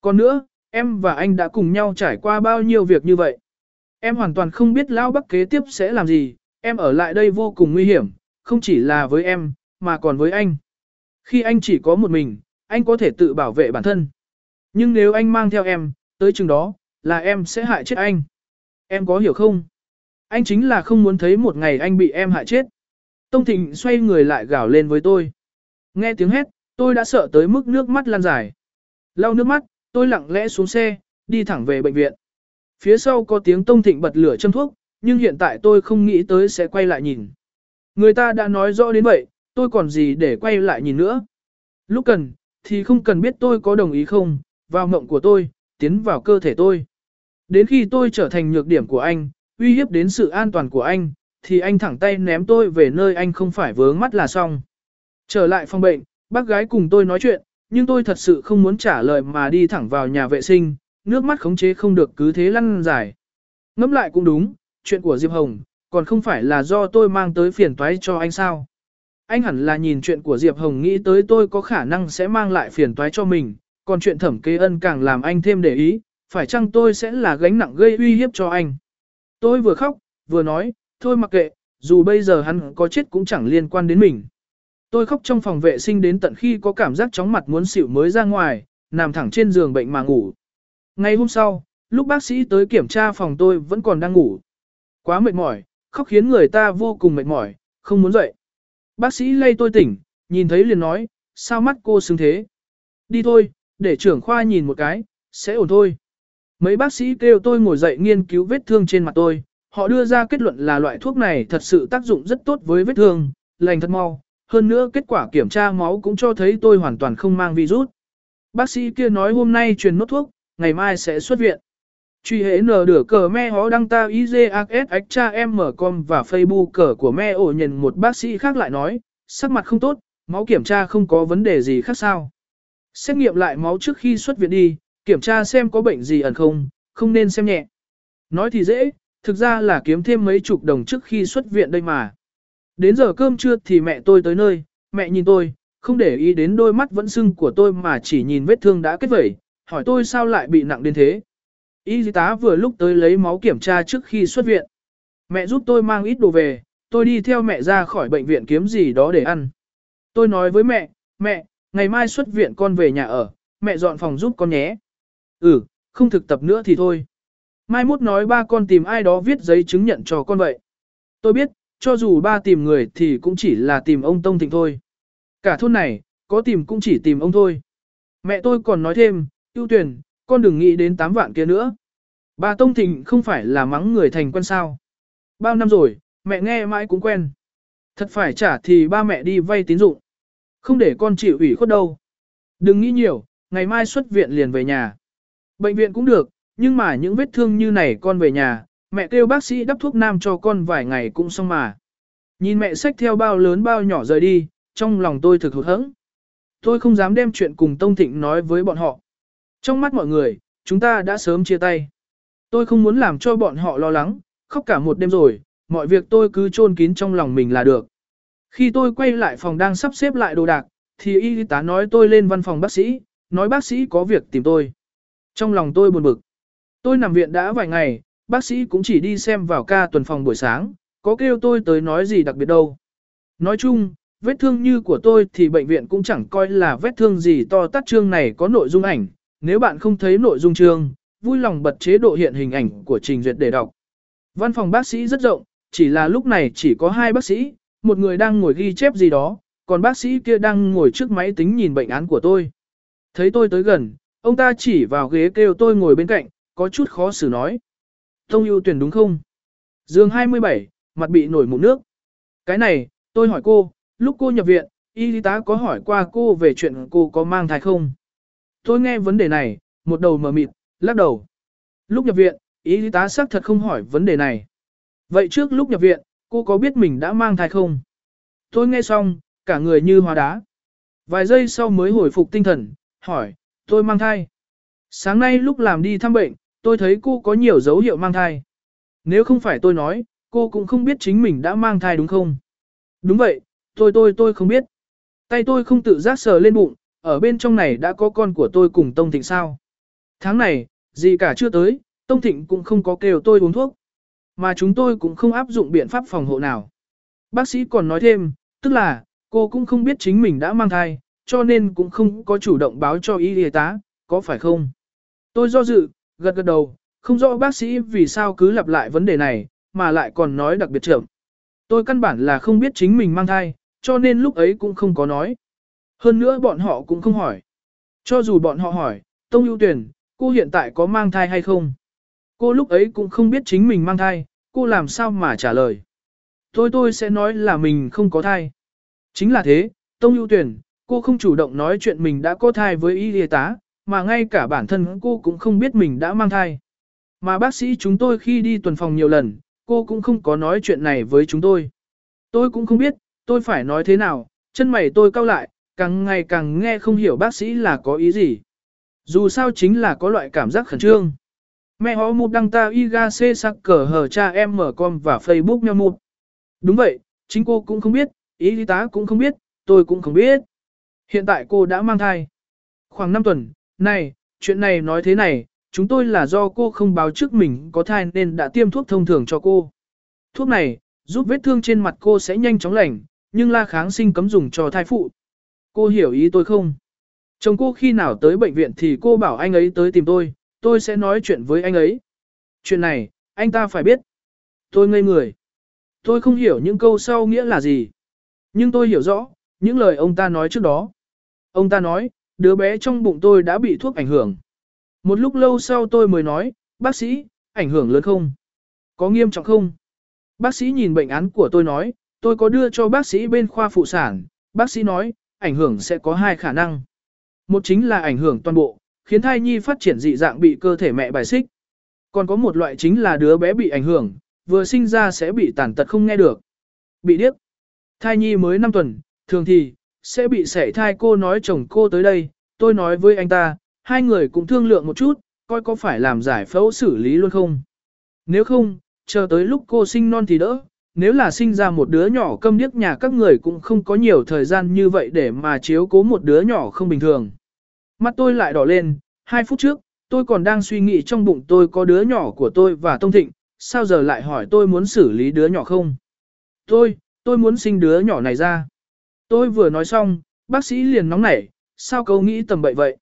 Còn nữa, em và anh đã cùng nhau trải qua bao nhiêu việc như vậy. Em hoàn toàn không biết Lão Bắc kế tiếp sẽ làm gì, em ở lại đây vô cùng nguy hiểm, không chỉ là với em, mà còn với anh. Khi anh chỉ có một mình, anh có thể tự bảo vệ bản thân. Nhưng nếu anh mang theo em, tới chừng đó, là em sẽ hại chết anh. Em có hiểu không? Anh chính là không muốn thấy một ngày anh bị em hại chết. Tông Thịnh xoay người lại gào lên với tôi. Nghe tiếng hét, tôi đã sợ tới mức nước mắt lan dài. Lau nước mắt, tôi lặng lẽ xuống xe, đi thẳng về bệnh viện. Phía sau có tiếng Tông Thịnh bật lửa châm thuốc, nhưng hiện tại tôi không nghĩ tới sẽ quay lại nhìn. Người ta đã nói rõ đến vậy, tôi còn gì để quay lại nhìn nữa. Lúc cần, thì không cần biết tôi có đồng ý không, vào mộng của tôi, tiến vào cơ thể tôi. Đến khi tôi trở thành nhược điểm của anh, uy hiếp đến sự an toàn của anh, thì anh thẳng tay ném tôi về nơi anh không phải vướng mắt là xong. Trở lại phòng bệnh, bác gái cùng tôi nói chuyện, nhưng tôi thật sự không muốn trả lời mà đi thẳng vào nhà vệ sinh, nước mắt khống chế không được cứ thế lăn dài. Ngẫm lại cũng đúng, chuyện của Diệp Hồng, còn không phải là do tôi mang tới phiền toái cho anh sao. Anh hẳn là nhìn chuyện của Diệp Hồng nghĩ tới tôi có khả năng sẽ mang lại phiền toái cho mình, còn chuyện thẩm kế ân càng làm anh thêm để ý, phải chăng tôi sẽ là gánh nặng gây uy hiếp cho anh. Tôi vừa khóc, vừa nói, thôi mặc kệ, dù bây giờ hắn có chết cũng chẳng liên quan đến mình. Tôi khóc trong phòng vệ sinh đến tận khi có cảm giác chóng mặt muốn xỉu mới ra ngoài, nằm thẳng trên giường bệnh mà ngủ. Ngày hôm sau, lúc bác sĩ tới kiểm tra phòng tôi vẫn còn đang ngủ. Quá mệt mỏi, khóc khiến người ta vô cùng mệt mỏi, không muốn dậy. Bác sĩ lay tôi tỉnh, nhìn thấy liền nói, sao mắt cô sưng thế? Đi thôi, để trưởng khoa nhìn một cái, sẽ ổn thôi. Mấy bác sĩ kêu tôi ngồi dậy nghiên cứu vết thương trên mặt tôi, họ đưa ra kết luận là loại thuốc này thật sự tác dụng rất tốt với vết thương, lành thật mau. Hơn nữa kết quả kiểm tra máu cũng cho thấy tôi hoàn toàn không mang virus. Bác sĩ kia nói hôm nay truyền nốt thuốc, ngày mai sẽ xuất viện. Truy hệ nở đửa cờ me hó đăng ta IZAS ách cha em mở com và Facebook cờ của me ổ nhận một bác sĩ khác lại nói, sắc mặt không tốt, máu kiểm tra không có vấn đề gì khác sao. Xét nghiệm lại máu trước khi xuất viện đi, kiểm tra xem có bệnh gì ẩn không, không nên xem nhẹ. Nói thì dễ, thực ra là kiếm thêm mấy chục đồng trước khi xuất viện đây mà. Đến giờ cơm trưa thì mẹ tôi tới nơi, mẹ nhìn tôi, không để ý đến đôi mắt vẫn sưng của tôi mà chỉ nhìn vết thương đã kết vẩy, hỏi tôi sao lại bị nặng đến thế. Y tá vừa lúc tới lấy máu kiểm tra trước khi xuất viện. Mẹ giúp tôi mang ít đồ về, tôi đi theo mẹ ra khỏi bệnh viện kiếm gì đó để ăn. Tôi nói với mẹ, mẹ, ngày mai xuất viện con về nhà ở, mẹ dọn phòng giúp con nhé. Ừ, không thực tập nữa thì thôi. Mai mốt nói ba con tìm ai đó viết giấy chứng nhận cho con vậy. Tôi biết, cho dù ba tìm người thì cũng chỉ là tìm ông Tông Thịnh thôi. Cả thôn này, có tìm cũng chỉ tìm ông thôi. Mẹ tôi còn nói thêm, ưu tuyển, con đừng nghĩ đến 8 vạn kia nữa. Bà Tông Thịnh không phải là mắng người thành quân sao. Bao năm rồi, mẹ nghe mãi cũng quen. Thật phải trả thì ba mẹ đi vay tín dụng. Không để con chịu ủy khuất đâu. Đừng nghĩ nhiều, ngày mai xuất viện liền về nhà. Bệnh viện cũng được, nhưng mà những vết thương như này con về nhà, mẹ kêu bác sĩ đắp thuốc nam cho con vài ngày cũng xong mà. Nhìn mẹ xách theo bao lớn bao nhỏ rời đi, trong lòng tôi thực hụt hẫng. Tôi không dám đem chuyện cùng Tông Thịnh nói với bọn họ. Trong mắt mọi người, chúng ta đã sớm chia tay. Tôi không muốn làm cho bọn họ lo lắng, khóc cả một đêm rồi, mọi việc tôi cứ chôn kín trong lòng mình là được. Khi tôi quay lại phòng đang sắp xếp lại đồ đạc, thì y tá nói tôi lên văn phòng bác sĩ, nói bác sĩ có việc tìm tôi. Trong lòng tôi buồn bực. Tôi nằm viện đã vài ngày, bác sĩ cũng chỉ đi xem vào ca tuần phòng buổi sáng, có kêu tôi tới nói gì đặc biệt đâu. Nói chung, vết thương như của tôi thì bệnh viện cũng chẳng coi là vết thương gì to tắt chương này có nội dung ảnh, nếu bạn không thấy nội dung chương, vui lòng bật chế độ hiện hình ảnh của trình duyệt để đọc. Văn phòng bác sĩ rất rộng, chỉ là lúc này chỉ có hai bác sĩ, một người đang ngồi ghi chép gì đó, còn bác sĩ kia đang ngồi trước máy tính nhìn bệnh án của tôi. Thấy tôi tới gần, ông ta chỉ vào ghế kêu tôi ngồi bên cạnh, có chút khó xử nói. Tông ưu tuyển đúng không? Dương 27, mặt bị nổi mụn nước. Cái này, tôi hỏi cô, lúc cô nhập viện, y tá có hỏi qua cô về chuyện cô có mang thai không? Tôi nghe vấn đề này, một đầu mờ mịt, lắc đầu. Lúc nhập viện, y tá xác thật không hỏi vấn đề này. Vậy trước lúc nhập viện, cô có biết mình đã mang thai không? Tôi nghe xong, cả người như hóa đá. Vài giây sau mới hồi phục tinh thần, hỏi, tôi mang thai. Sáng nay lúc làm đi thăm bệnh, tôi thấy cô có nhiều dấu hiệu mang thai. Nếu không phải tôi nói, cô cũng không biết chính mình đã mang thai đúng không? Đúng vậy, tôi tôi tôi không biết. Tay tôi không tự giác sờ lên bụng, ở bên trong này đã có con của tôi cùng Tông Thịnh sao. Tháng này, gì cả chưa tới, Tông Thịnh cũng không có kêu tôi uống thuốc. Mà chúng tôi cũng không áp dụng biện pháp phòng hộ nào. Bác sĩ còn nói thêm, tức là, cô cũng không biết chính mình đã mang thai, cho nên cũng không có chủ động báo cho y y tá, có phải không? Tôi do dự, gật gật đầu, không rõ bác sĩ vì sao cứ lặp lại vấn đề này, mà lại còn nói đặc biệt trưởng Tôi căn bản là không biết chính mình mang thai, cho nên lúc ấy cũng không có nói. Hơn nữa bọn họ cũng không hỏi. Cho dù bọn họ hỏi, Tông ưu tuyển, cô hiện tại có mang thai hay không? Cô lúc ấy cũng không biết chính mình mang thai, cô làm sao mà trả lời. Tôi tôi sẽ nói là mình không có thai. Chính là thế, Tông ưu tuyển, cô không chủ động nói chuyện mình đã có thai với y y tá, mà ngay cả bản thân cô cũng không biết mình đã mang thai. Mà bác sĩ chúng tôi khi đi tuần phòng nhiều lần, cô cũng không có nói chuyện này với chúng tôi. Tôi cũng không biết, tôi phải nói thế nào, chân mày tôi cau lại, càng ngày càng nghe không hiểu bác sĩ là có ý gì. Dù sao chính là có loại cảm giác khẩn trương. Mẹ họ một đăng ta y ga xê sắc cờ hờ cha em mở com và Facebook nhau mụt. Đúng vậy, chính cô cũng không biết, y tá cũng không biết, tôi cũng không biết. Hiện tại cô đã mang thai. Khoảng 5 tuần, này, chuyện này nói thế này, chúng tôi là do cô không báo trước mình có thai nên đã tiêm thuốc thông thường cho cô. Thuốc này, giúp vết thương trên mặt cô sẽ nhanh chóng lành, nhưng la kháng sinh cấm dùng cho thai phụ. Cô hiểu ý tôi không? Chồng cô khi nào tới bệnh viện thì cô bảo anh ấy tới tìm tôi, tôi sẽ nói chuyện với anh ấy. Chuyện này, anh ta phải biết. Tôi ngây người. Tôi không hiểu những câu sau nghĩa là gì. Nhưng tôi hiểu rõ, những lời ông ta nói trước đó. Ông ta nói, đứa bé trong bụng tôi đã bị thuốc ảnh hưởng. Một lúc lâu sau tôi mới nói, bác sĩ, ảnh hưởng lớn không? Có nghiêm trọng không? Bác sĩ nhìn bệnh án của tôi nói, tôi có đưa cho bác sĩ bên khoa phụ sản, bác sĩ nói, ảnh hưởng sẽ có hai khả năng. Một chính là ảnh hưởng toàn bộ, khiến thai nhi phát triển dị dạng bị cơ thể mẹ bài xích. Còn có một loại chính là đứa bé bị ảnh hưởng, vừa sinh ra sẽ bị tàn tật không nghe được. Bị điếc. Thai nhi mới 5 tuần, thường thì, sẽ bị sẻ thai cô nói chồng cô tới đây, tôi nói với anh ta, hai người cũng thương lượng một chút, coi có phải làm giải phẫu xử lý luôn không. Nếu không, chờ tới lúc cô sinh non thì đỡ, nếu là sinh ra một đứa nhỏ câm điếc nhà các người cũng không có nhiều thời gian như vậy để mà chiếu cố một đứa nhỏ không bình thường. Mắt tôi lại đỏ lên, hai phút trước, tôi còn đang suy nghĩ trong bụng tôi có đứa nhỏ của tôi và Tông Thịnh, sao giờ lại hỏi tôi muốn xử lý đứa nhỏ không? Tôi, tôi muốn sinh đứa nhỏ này ra. Tôi vừa nói xong, bác sĩ liền nóng nảy, sao câu nghĩ tầm bậy vậy?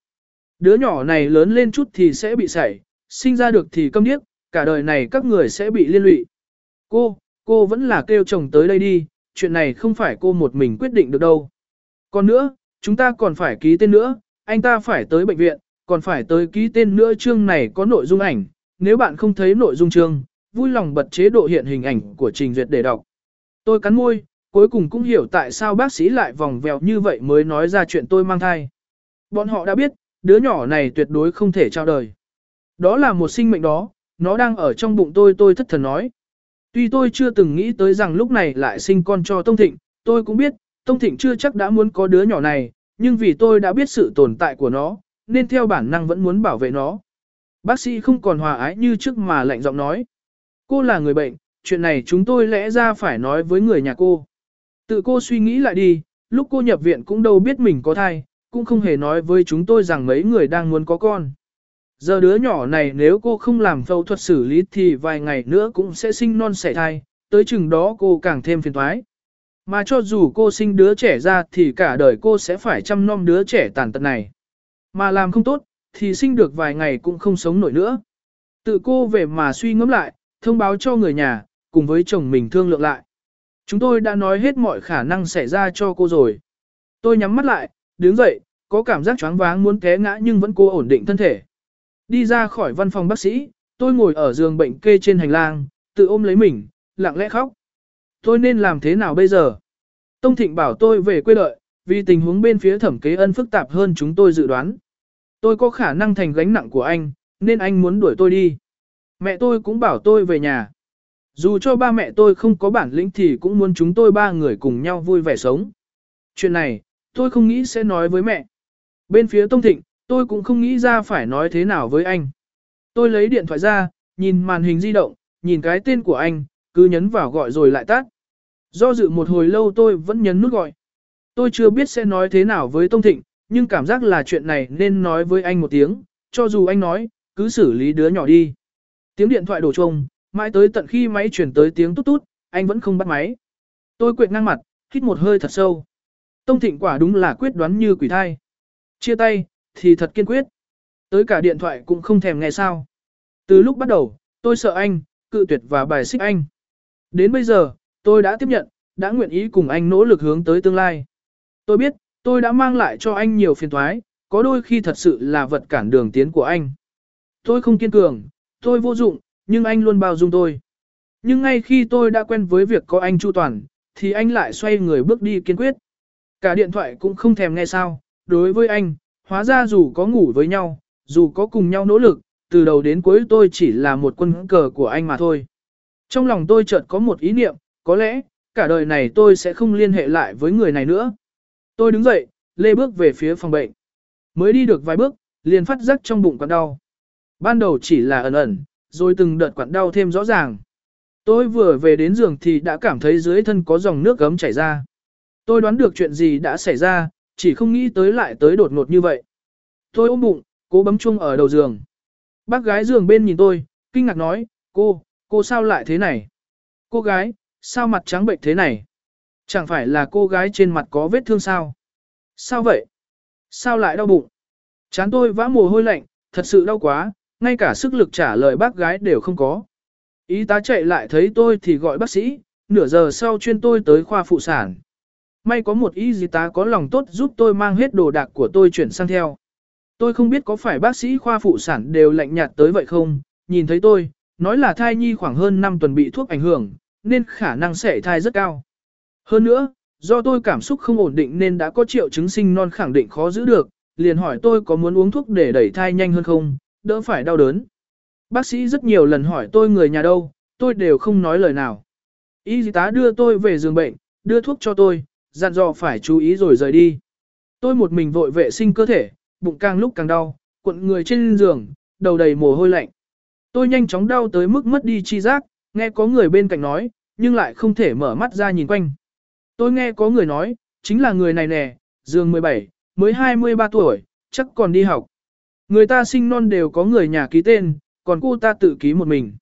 Đứa nhỏ này lớn lên chút thì sẽ bị sảy, sinh ra được thì câm điếc, cả đời này các người sẽ bị liên lụy. Cô, cô vẫn là kêu chồng tới đây đi, chuyện này không phải cô một mình quyết định được đâu. Còn nữa, chúng ta còn phải ký tên nữa, anh ta phải tới bệnh viện, còn phải tới ký tên nữa chương này có nội dung ảnh, nếu bạn không thấy nội dung chương, vui lòng bật chế độ hiện hình ảnh của trình duyệt để đọc. Tôi cắn môi, cuối cùng cũng hiểu tại sao bác sĩ lại vòng vèo như vậy mới nói ra chuyện tôi mang thai. Bọn họ đã biết, đứa nhỏ này tuyệt đối không thể trao đời. Đó là một sinh mệnh đó, nó đang ở trong bụng tôi tôi thất thần nói. Tuy tôi chưa từng nghĩ tới rằng lúc này lại sinh con cho Tông Thịnh, tôi cũng biết, Tông Thịnh chưa chắc đã muốn có đứa nhỏ này, nhưng vì tôi đã biết sự tồn tại của nó, nên theo bản năng vẫn muốn bảo vệ nó. Bác sĩ không còn hòa ái như trước mà lạnh giọng nói. Cô là người bệnh, chuyện này chúng tôi lẽ ra phải nói với người nhà cô. Tự cô suy nghĩ lại đi, lúc cô nhập viện cũng đâu biết mình có thai, cũng không hề nói với chúng tôi rằng mấy người đang muốn có con. Giờ đứa nhỏ này nếu cô không làm phẫu thuật xử lý thì vài ngày nữa cũng sẽ sinh non sẻ thai, tới chừng đó cô càng thêm phiền toái. Mà cho dù cô sinh đứa trẻ ra thì cả đời cô sẽ phải chăm nom đứa trẻ tàn tật này. Mà làm không tốt, thì sinh được vài ngày cũng không sống nổi nữa. Tự cô về mà suy ngẫm lại, thông báo cho người nhà, cùng với chồng mình thương lượng lại. Chúng tôi đã nói hết mọi khả năng xảy ra cho cô rồi. Tôi nhắm mắt lại, đứng dậy, có cảm giác choáng váng muốn té ngã nhưng vẫn cố ổn định thân thể. Đi ra khỏi văn phòng bác sĩ, tôi ngồi ở giường bệnh kê trên hành lang, tự ôm lấy mình, lặng lẽ khóc. Tôi nên làm thế nào bây giờ? Tông Thịnh bảo tôi về quê lợi, vì tình huống bên phía thẩm kế ân phức tạp hơn chúng tôi dự đoán. Tôi có khả năng thành gánh nặng của anh, nên anh muốn đuổi tôi đi. Mẹ tôi cũng bảo tôi về nhà. Dù cho ba mẹ tôi không có bản lĩnh thì cũng muốn chúng tôi ba người cùng nhau vui vẻ sống. Chuyện này, tôi không nghĩ sẽ nói với mẹ. Bên phía Tông Thịnh, tôi cũng không nghĩ ra phải nói thế nào với anh. Tôi lấy điện thoại ra, nhìn màn hình di động, nhìn cái tên của anh, cứ nhấn vào gọi rồi lại tắt. Do dự một hồi lâu tôi vẫn nhấn nút gọi. Tôi chưa biết sẽ nói thế nào với Tông Thịnh, nhưng cảm giác là chuyện này nên nói với anh một tiếng, cho dù anh nói, cứ xử lý đứa nhỏ đi. Tiếng điện thoại đổ chuông, mãi tới tận khi máy chuyển tới tiếng tút tút, anh vẫn không bắt máy. Tôi quệt ngang mặt, hít một hơi thật sâu. Tông Thịnh quả đúng là quyết đoán như quỷ thai. Chia tay, thì thật kiên quyết. Tới cả điện thoại cũng không thèm nghe sao. Từ lúc bắt đầu, tôi sợ anh, cự tuyệt và bài xích anh. Đến bây giờ, tôi đã tiếp nhận, đã nguyện ý cùng anh nỗ lực hướng tới tương lai. Tôi biết, tôi đã mang lại cho anh nhiều phiền toái, có đôi khi thật sự là vật cản đường tiến của anh. Tôi không kiên cường, tôi vô dụng, nhưng anh luôn bao dung tôi. Nhưng ngay khi tôi đã quen với việc có anh chu toàn, thì anh lại xoay người bước đi kiên quyết. Cả điện thoại cũng không thèm nghe sao, đối với anh, hóa ra dù có ngủ với nhau, dù có cùng nhau nỗ lực, từ đầu đến cuối tôi chỉ là một quân cờ của anh mà thôi. Trong lòng tôi chợt có một ý niệm, có lẽ, cả đời này tôi sẽ không liên hệ lại với người này nữa. Tôi đứng dậy, lê bước về phía phòng bệnh. Mới đi được vài bước, liền phát giác trong bụng quặn đau. Ban đầu chỉ là ẩn ẩn, rồi từng đợt quặn đau thêm rõ ràng. Tôi vừa về đến giường thì đã cảm thấy dưới thân có dòng nước gấm chảy ra. Tôi đoán được chuyện gì đã xảy ra, chỉ không nghĩ tới lại tới đột ngột như vậy. Tôi ôm bụng, cố bấm chuông ở đầu giường. Bác gái giường bên nhìn tôi, kinh ngạc nói, cô, cô sao lại thế này? Cô gái, sao mặt trắng bệnh thế này? Chẳng phải là cô gái trên mặt có vết thương sao? Sao vậy? Sao lại đau bụng? Chán tôi vã mồ hôi lạnh, thật sự đau quá, ngay cả sức lực trả lời bác gái đều không có. Y tá chạy lại thấy tôi thì gọi bác sĩ, nửa giờ sau chuyên tôi tới khoa phụ sản. May có một y gì tá có lòng tốt giúp tôi mang hết đồ đạc của tôi chuyển sang theo. Tôi không biết có phải bác sĩ khoa phụ sản đều lạnh nhạt tới vậy không, nhìn thấy tôi, nói là thai nhi khoảng hơn 5 tuần bị thuốc ảnh hưởng, nên khả năng sẻ thai rất cao. Hơn nữa, do tôi cảm xúc không ổn định nên đã có triệu chứng sinh non khẳng định khó giữ được, liền hỏi tôi có muốn uống thuốc để đẩy thai nhanh hơn không, đỡ phải đau đớn. Bác sĩ rất nhiều lần hỏi tôi người nhà đâu, tôi đều không nói lời nào. Y tá đưa tôi về giường bệnh, đưa thuốc cho tôi, dặn dò phải chú ý rồi rời đi. Tôi một mình vội vệ sinh cơ thể, bụng càng lúc càng đau, cuộn người trên giường, đầu đầy mồ hôi lạnh. Tôi nhanh chóng đau tới mức mất đi chi giác, nghe có người bên cạnh nói, nhưng lại không thể mở mắt ra nhìn quanh. Tôi nghe có người nói, chính là người này nè, giường 17, mới 23 tuổi, chắc còn đi học. Người ta sinh non đều có người nhà ký tên, còn cô ta tự ký một mình.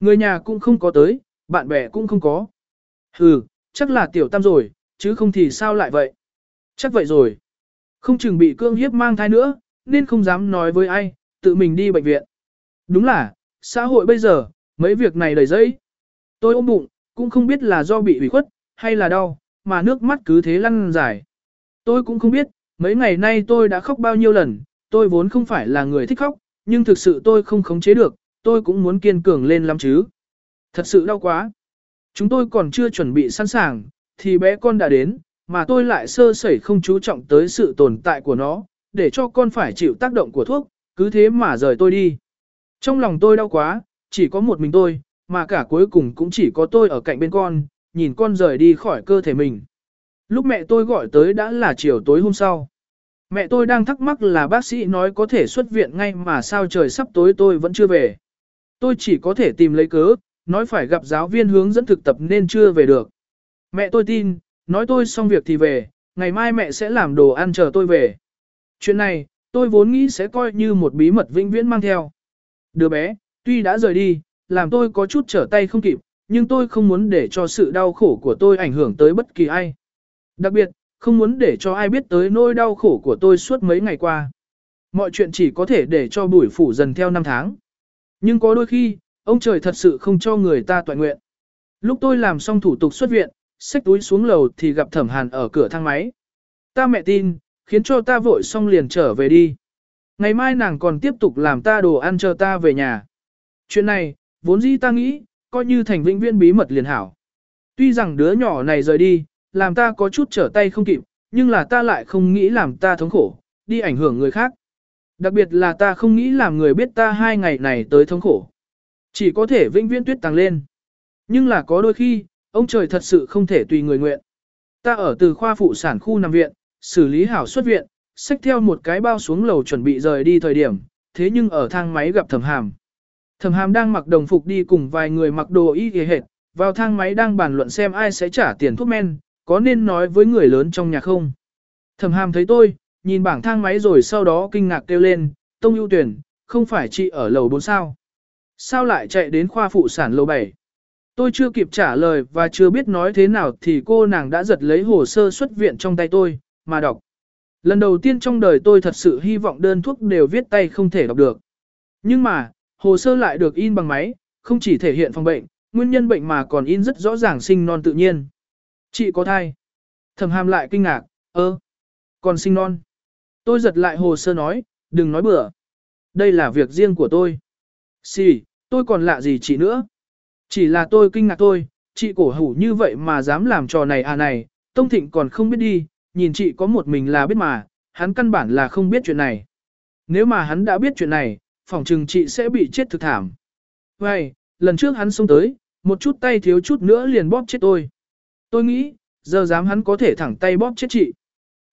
Người nhà cũng không có tới, bạn bè cũng không có. Hừ, chắc là tiểu tam rồi, chứ không thì sao lại vậy. Chắc vậy rồi. Không chừng bị cương hiếp mang thai nữa, nên không dám nói với ai, tự mình đi bệnh viện. Đúng là, xã hội bây giờ, mấy việc này đầy dây. Tôi ôm bụng, cũng không biết là do bị ủy khuất, hay là đau, mà nước mắt cứ thế lăn dài. Tôi cũng không biết, mấy ngày nay tôi đã khóc bao nhiêu lần, tôi vốn không phải là người thích khóc, nhưng thực sự tôi không khống chế được, tôi cũng muốn kiên cường lên lắm chứ. Thật sự đau quá. Chúng tôi còn chưa chuẩn bị sẵn sàng, thì bé con đã đến, mà tôi lại sơ sẩy không chú trọng tới sự tồn tại của nó, để cho con phải chịu tác động của thuốc, cứ thế mà rời tôi đi. Trong lòng tôi đau quá, chỉ có một mình tôi, mà cả cuối cùng cũng chỉ có tôi ở cạnh bên con, nhìn con rời đi khỏi cơ thể mình. Lúc mẹ tôi gọi tới đã là chiều tối hôm sau. Mẹ tôi đang thắc mắc là bác sĩ nói có thể xuất viện ngay mà sao trời sắp tối tôi vẫn chưa về. Tôi chỉ có thể tìm lấy cớ, nói phải gặp giáo viên hướng dẫn thực tập nên chưa về được. Mẹ tôi tin, nói tôi xong việc thì về, ngày mai mẹ sẽ làm đồ ăn chờ tôi về. Chuyện này, tôi vốn nghĩ sẽ coi như một bí mật vĩnh viễn mang theo. Đứa bé, tuy đã rời đi, làm tôi có chút trở tay không kịp, nhưng tôi không muốn để cho sự đau khổ của tôi ảnh hưởng tới bất kỳ ai. Đặc biệt, không muốn để cho ai biết tới nỗi đau khổ của tôi suốt mấy ngày qua. Mọi chuyện chỉ có thể để cho bùi phủ dần theo năm tháng. Nhưng có đôi khi, ông trời thật sự không cho người ta toàn nguyện. Lúc tôi làm xong thủ tục xuất viện, xách túi xuống lầu thì gặp thẩm hàn ở cửa thang máy. Ta mẹ tin, khiến cho ta vội xong liền trở về đi. Ngày mai nàng còn tiếp tục làm ta đồ ăn chờ ta về nhà. Chuyện này, vốn dĩ ta nghĩ, coi như thành vĩnh viên bí mật liền hảo. Tuy rằng đứa nhỏ này rời đi, làm ta có chút trở tay không kịp, nhưng là ta lại không nghĩ làm ta thống khổ, đi ảnh hưởng người khác. Đặc biệt là ta không nghĩ làm người biết ta hai ngày này tới thống khổ. Chỉ có thể vĩnh viễn tuyết tăng lên. Nhưng là có đôi khi, ông trời thật sự không thể tùy người nguyện. Ta ở từ khoa phụ sản khu nằm viện, xử lý hảo xuất viện, xách theo một cái bao xuống lầu chuẩn bị rời đi thời điểm, thế nhưng ở thang máy gặp thẩm hàm. Thẩm hàm đang mặc đồng phục đi cùng vài người mặc đồ y hề hệt, vào thang máy đang bàn luận xem ai sẽ trả tiền thuốc men, có nên nói với người lớn trong nhà không. Thẩm hàm thấy tôi, nhìn bảng thang máy rồi sau đó kinh ngạc kêu lên, Tông ưu tuyển, không phải chị ở lầu 4 sao. Sao lại chạy đến khoa phụ sản lầu 7? Tôi chưa kịp trả lời và chưa biết nói thế nào thì cô nàng đã giật lấy hồ sơ xuất viện trong tay tôi, mà đọc. Lần đầu tiên trong đời tôi thật sự hy vọng đơn thuốc đều viết tay không thể đọc được. Nhưng mà, hồ sơ lại được in bằng máy, không chỉ thể hiện phòng bệnh, nguyên nhân bệnh mà còn in rất rõ ràng sinh non tự nhiên. Chị có thai. Thẩm hàm lại kinh ngạc, ơ, còn sinh non. Tôi giật lại hồ sơ nói, đừng nói bừa. Đây là việc riêng của tôi. Xì, tôi còn lạ gì chị nữa. Chỉ là tôi kinh ngạc tôi, chị cổ hủ như vậy mà dám làm trò này à này, Tông Thịnh còn không biết đi, nhìn chị có một mình là biết mà, hắn căn bản là không biết chuyện này. Nếu mà hắn đã biết chuyện này, phỏng chừng chị sẽ bị chết thực thảm. Vậy, lần trước hắn xông tới, một chút tay thiếu chút nữa liền bóp chết tôi. Tôi nghĩ, giờ dám hắn có thể thẳng tay bóp chết chị.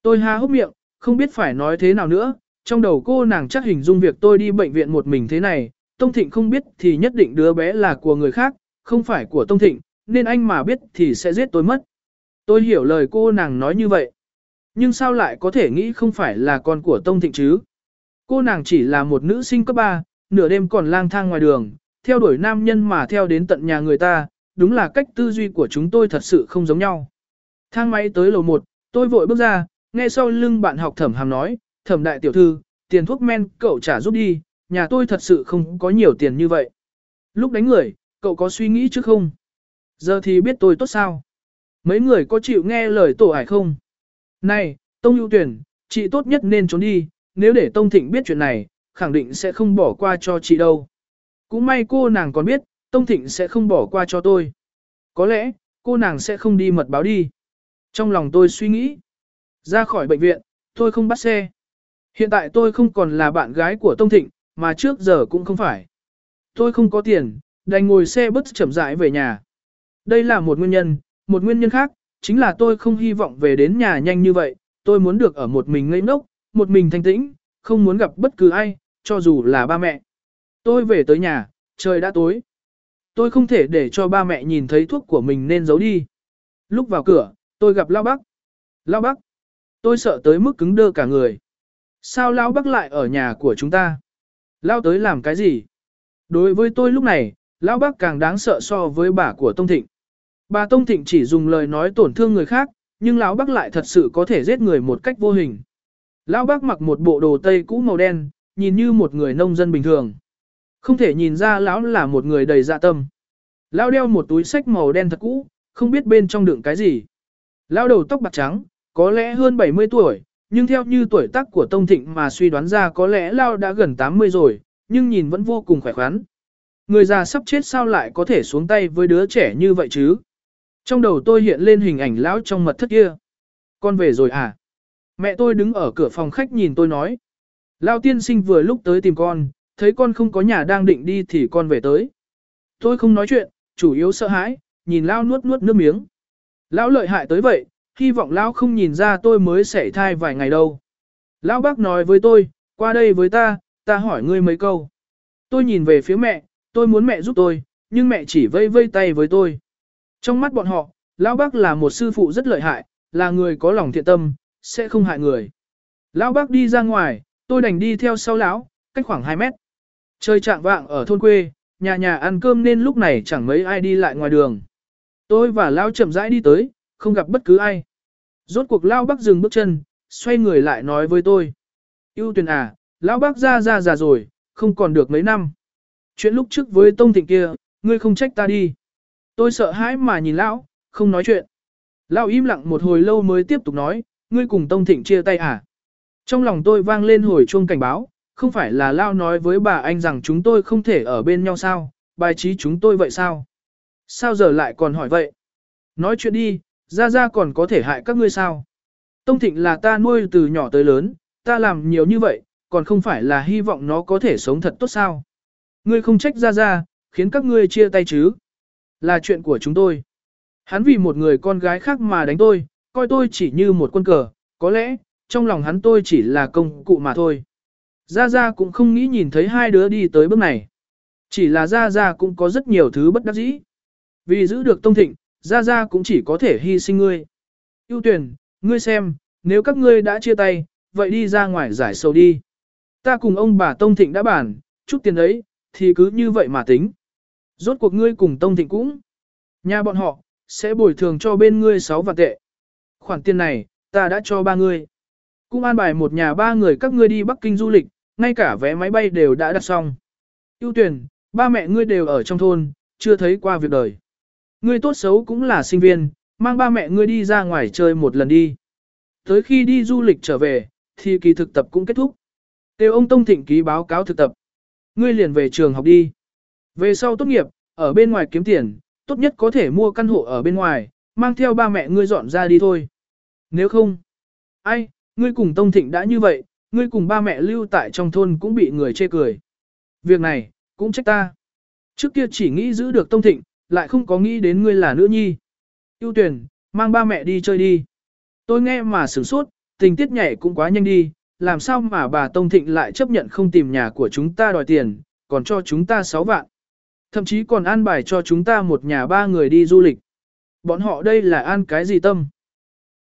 Tôi há hốc miệng, không biết phải nói thế nào nữa, trong đầu cô nàng chắc hình dung việc tôi đi bệnh viện một mình thế này, Tông Thịnh không biết thì nhất định đứa bé là của người khác, không phải của Tông Thịnh, nên anh mà biết thì sẽ giết tôi mất. Tôi hiểu lời cô nàng nói như vậy. Nhưng sao lại có thể nghĩ không phải là con của Tông Thịnh chứ? Cô nàng chỉ là một nữ sinh cấp 3, nửa đêm còn lang thang ngoài đường, theo đuổi nam nhân mà theo đến tận nhà người ta, đúng là cách tư duy của chúng tôi thật sự không giống nhau. Thang máy tới lầu 1, tôi vội bước ra, nghe sau lưng bạn học thẩm hàm nói, thẩm đại tiểu thư, tiền thuốc men cậu trả giúp đi, nhà tôi thật sự không có nhiều tiền như vậy. Lúc đánh người, cậu có suy nghĩ trước không? Giờ thì biết tôi tốt sao? Mấy người có chịu nghe lời tổ ải không? Này, Tông ưu tuyển, chị tốt nhất nên trốn đi, nếu để Tông Thịnh biết chuyện này, khẳng định sẽ không bỏ qua cho chị đâu. Cũng may cô nàng còn biết, Tông Thịnh sẽ không bỏ qua cho tôi. Có lẽ, cô nàng sẽ không đi mật báo đi. Trong lòng tôi suy nghĩ, ra khỏi bệnh viện, tôi không bắt xe. Hiện tại tôi không còn là bạn gái của Tông Thịnh, mà trước giờ cũng không phải. Tôi không có tiền, đành ngồi xe bus chậm rãi về nhà. Đây là một nguyên nhân, một nguyên nhân khác, chính là tôi không hy vọng về đến nhà nhanh như vậy, tôi muốn được ở một mình ngây ngốc, một mình thanh tĩnh, không muốn gặp bất cứ ai, cho dù là ba mẹ. Tôi về tới nhà, trời đã tối. Tôi không thể để cho ba mẹ nhìn thấy thuốc của mình nên giấu đi. Lúc vào cửa, tôi gặp Lao Bắc. Lao Bắc. Tôi sợ tới mức cứng đơ cả người. Sao Lao Bắc lại ở nhà của chúng ta? Lao tới làm cái gì? Đối với tôi lúc này, Lão bác càng đáng sợ so với bà của Tông Thịnh. Bà Tông Thịnh chỉ dùng lời nói tổn thương người khác, nhưng Lão bác lại thật sự có thể giết người một cách vô hình. Lão bác mặc một bộ đồ tây cũ màu đen, nhìn như một người nông dân bình thường. Không thể nhìn ra Lão là một người đầy dạ tâm. Lão đeo một túi sách màu đen thật cũ, không biết bên trong đựng cái gì. Lão đầu tóc bạc trắng, có lẽ hơn 70 tuổi, nhưng theo như tuổi tác của Tông Thịnh mà suy đoán ra có lẽ Lão đã gần 80 rồi, nhưng nhìn vẫn vô cùng khỏe khoắn. Người già sắp chết sao lại có thể xuống tay với đứa trẻ như vậy chứ? Trong đầu tôi hiện lên hình ảnh lão trong mật thất kia. Con về rồi à? Mẹ tôi đứng ở cửa phòng khách nhìn tôi nói. Lão tiên sinh vừa lúc tới tìm con, thấy con không có nhà đang định đi thì con về tới. Tôi không nói chuyện, chủ yếu sợ hãi, nhìn lão nuốt nuốt nước miếng. Lão lợi hại tới vậy, hy vọng lão không nhìn ra tôi mới sảy thai vài ngày đâu. Lão bác nói với tôi, qua đây với ta, ta hỏi ngươi mấy câu. Tôi nhìn về phía mẹ, tôi muốn mẹ giúp tôi, nhưng mẹ chỉ vây vây tay với tôi. Trong mắt bọn họ, Lão Bác là một sư phụ rất lợi hại, là người có lòng thiện tâm, sẽ không hại người. Lão Bác đi ra ngoài, tôi đành đi theo sau lão, cách khoảng 2 mét. Trời trạng vạng ở thôn quê, nhà nhà ăn cơm nên lúc này chẳng mấy ai đi lại ngoài đường. Tôi và Lão chậm rãi đi tới, không gặp bất cứ ai. Rốt cuộc Lão Bác dừng bước chân, xoay người lại nói với tôi. Yêu tuyển à, Lão Bác ra ra già rồi, không còn được mấy năm. Chuyện lúc trước với Tông Thịnh kia, ngươi không trách ta đi. Tôi sợ hãi mà nhìn lão, không nói chuyện. Lão im lặng một hồi lâu mới tiếp tục nói, ngươi cùng Tông Thịnh chia tay à? Trong lòng tôi vang lên hồi chuông cảnh báo, không phải là Lão nói với bà anh rằng chúng tôi không thể ở bên nhau sao, bài trí chúng tôi vậy sao? Sao giờ lại còn hỏi vậy? Nói chuyện đi, ra ra còn có thể hại các ngươi sao? Tông Thịnh là ta nuôi từ nhỏ tới lớn, ta làm nhiều như vậy, còn không phải là hy vọng nó có thể sống thật tốt sao? Ngươi không trách ra ra, khiến các ngươi chia tay chứ. Là chuyện của chúng tôi. Hắn vì một người con gái khác mà đánh tôi, coi tôi chỉ như một quân cờ, có lẽ, trong lòng hắn tôi chỉ là công cụ mà thôi. Gia Gia cũng không nghĩ nhìn thấy hai đứa đi tới bước này. Chỉ là Gia Gia cũng có rất nhiều thứ bất đắc dĩ. Vì giữ được Tông Thịnh, Gia Gia cũng chỉ có thể hy sinh ngươi. Yêu tuyển, ngươi xem, nếu các ngươi đã chia tay, vậy đi ra ngoài giải sầu đi. Ta cùng ông bà Tông Thịnh đã bàn, chút tiền ấy, thì cứ như vậy mà tính. Rốt cuộc ngươi cùng Tông Thịnh cũng. Nhà bọn họ, sẽ bồi thường cho bên ngươi 6 vạn tệ. Khoản tiền này, ta đã cho ba ngươi. Cũng an bài một nhà ba người các ngươi đi Bắc Kinh du lịch, ngay cả vé máy bay đều đã đặt xong. Yêu tuyển, ba mẹ ngươi đều ở trong thôn, chưa thấy qua việc đời. Ngươi tốt xấu cũng là sinh viên, mang ba mẹ ngươi đi ra ngoài chơi một lần đi. Tới khi đi du lịch trở về, thì kỳ thực tập cũng kết thúc. Tiêu ông Tông Thịnh ký báo cáo thực tập. Ngươi liền về trường học đi. Về sau tốt nghiệp, ở bên ngoài kiếm tiền, tốt nhất có thể mua căn hộ ở bên ngoài, mang theo ba mẹ ngươi dọn ra đi thôi. Nếu không, ai, ngươi cùng Tông Thịnh đã như vậy, ngươi cùng ba mẹ lưu tại trong thôn cũng bị người chê cười. Việc này, cũng trách ta. Trước kia chỉ nghĩ giữ được Tông Thịnh, lại không có nghĩ đến ngươi là nữ nhi. Yêu tuyển, mang ba mẹ đi chơi đi. Tôi nghe mà sửng sốt, tình tiết nhảy cũng quá nhanh đi, làm sao mà bà Tông Thịnh lại chấp nhận không tìm nhà của chúng ta đòi tiền, còn cho chúng ta 6 vạn. Thậm chí còn an bài cho chúng ta một nhà ba người đi du lịch. Bọn họ đây là an cái gì tâm?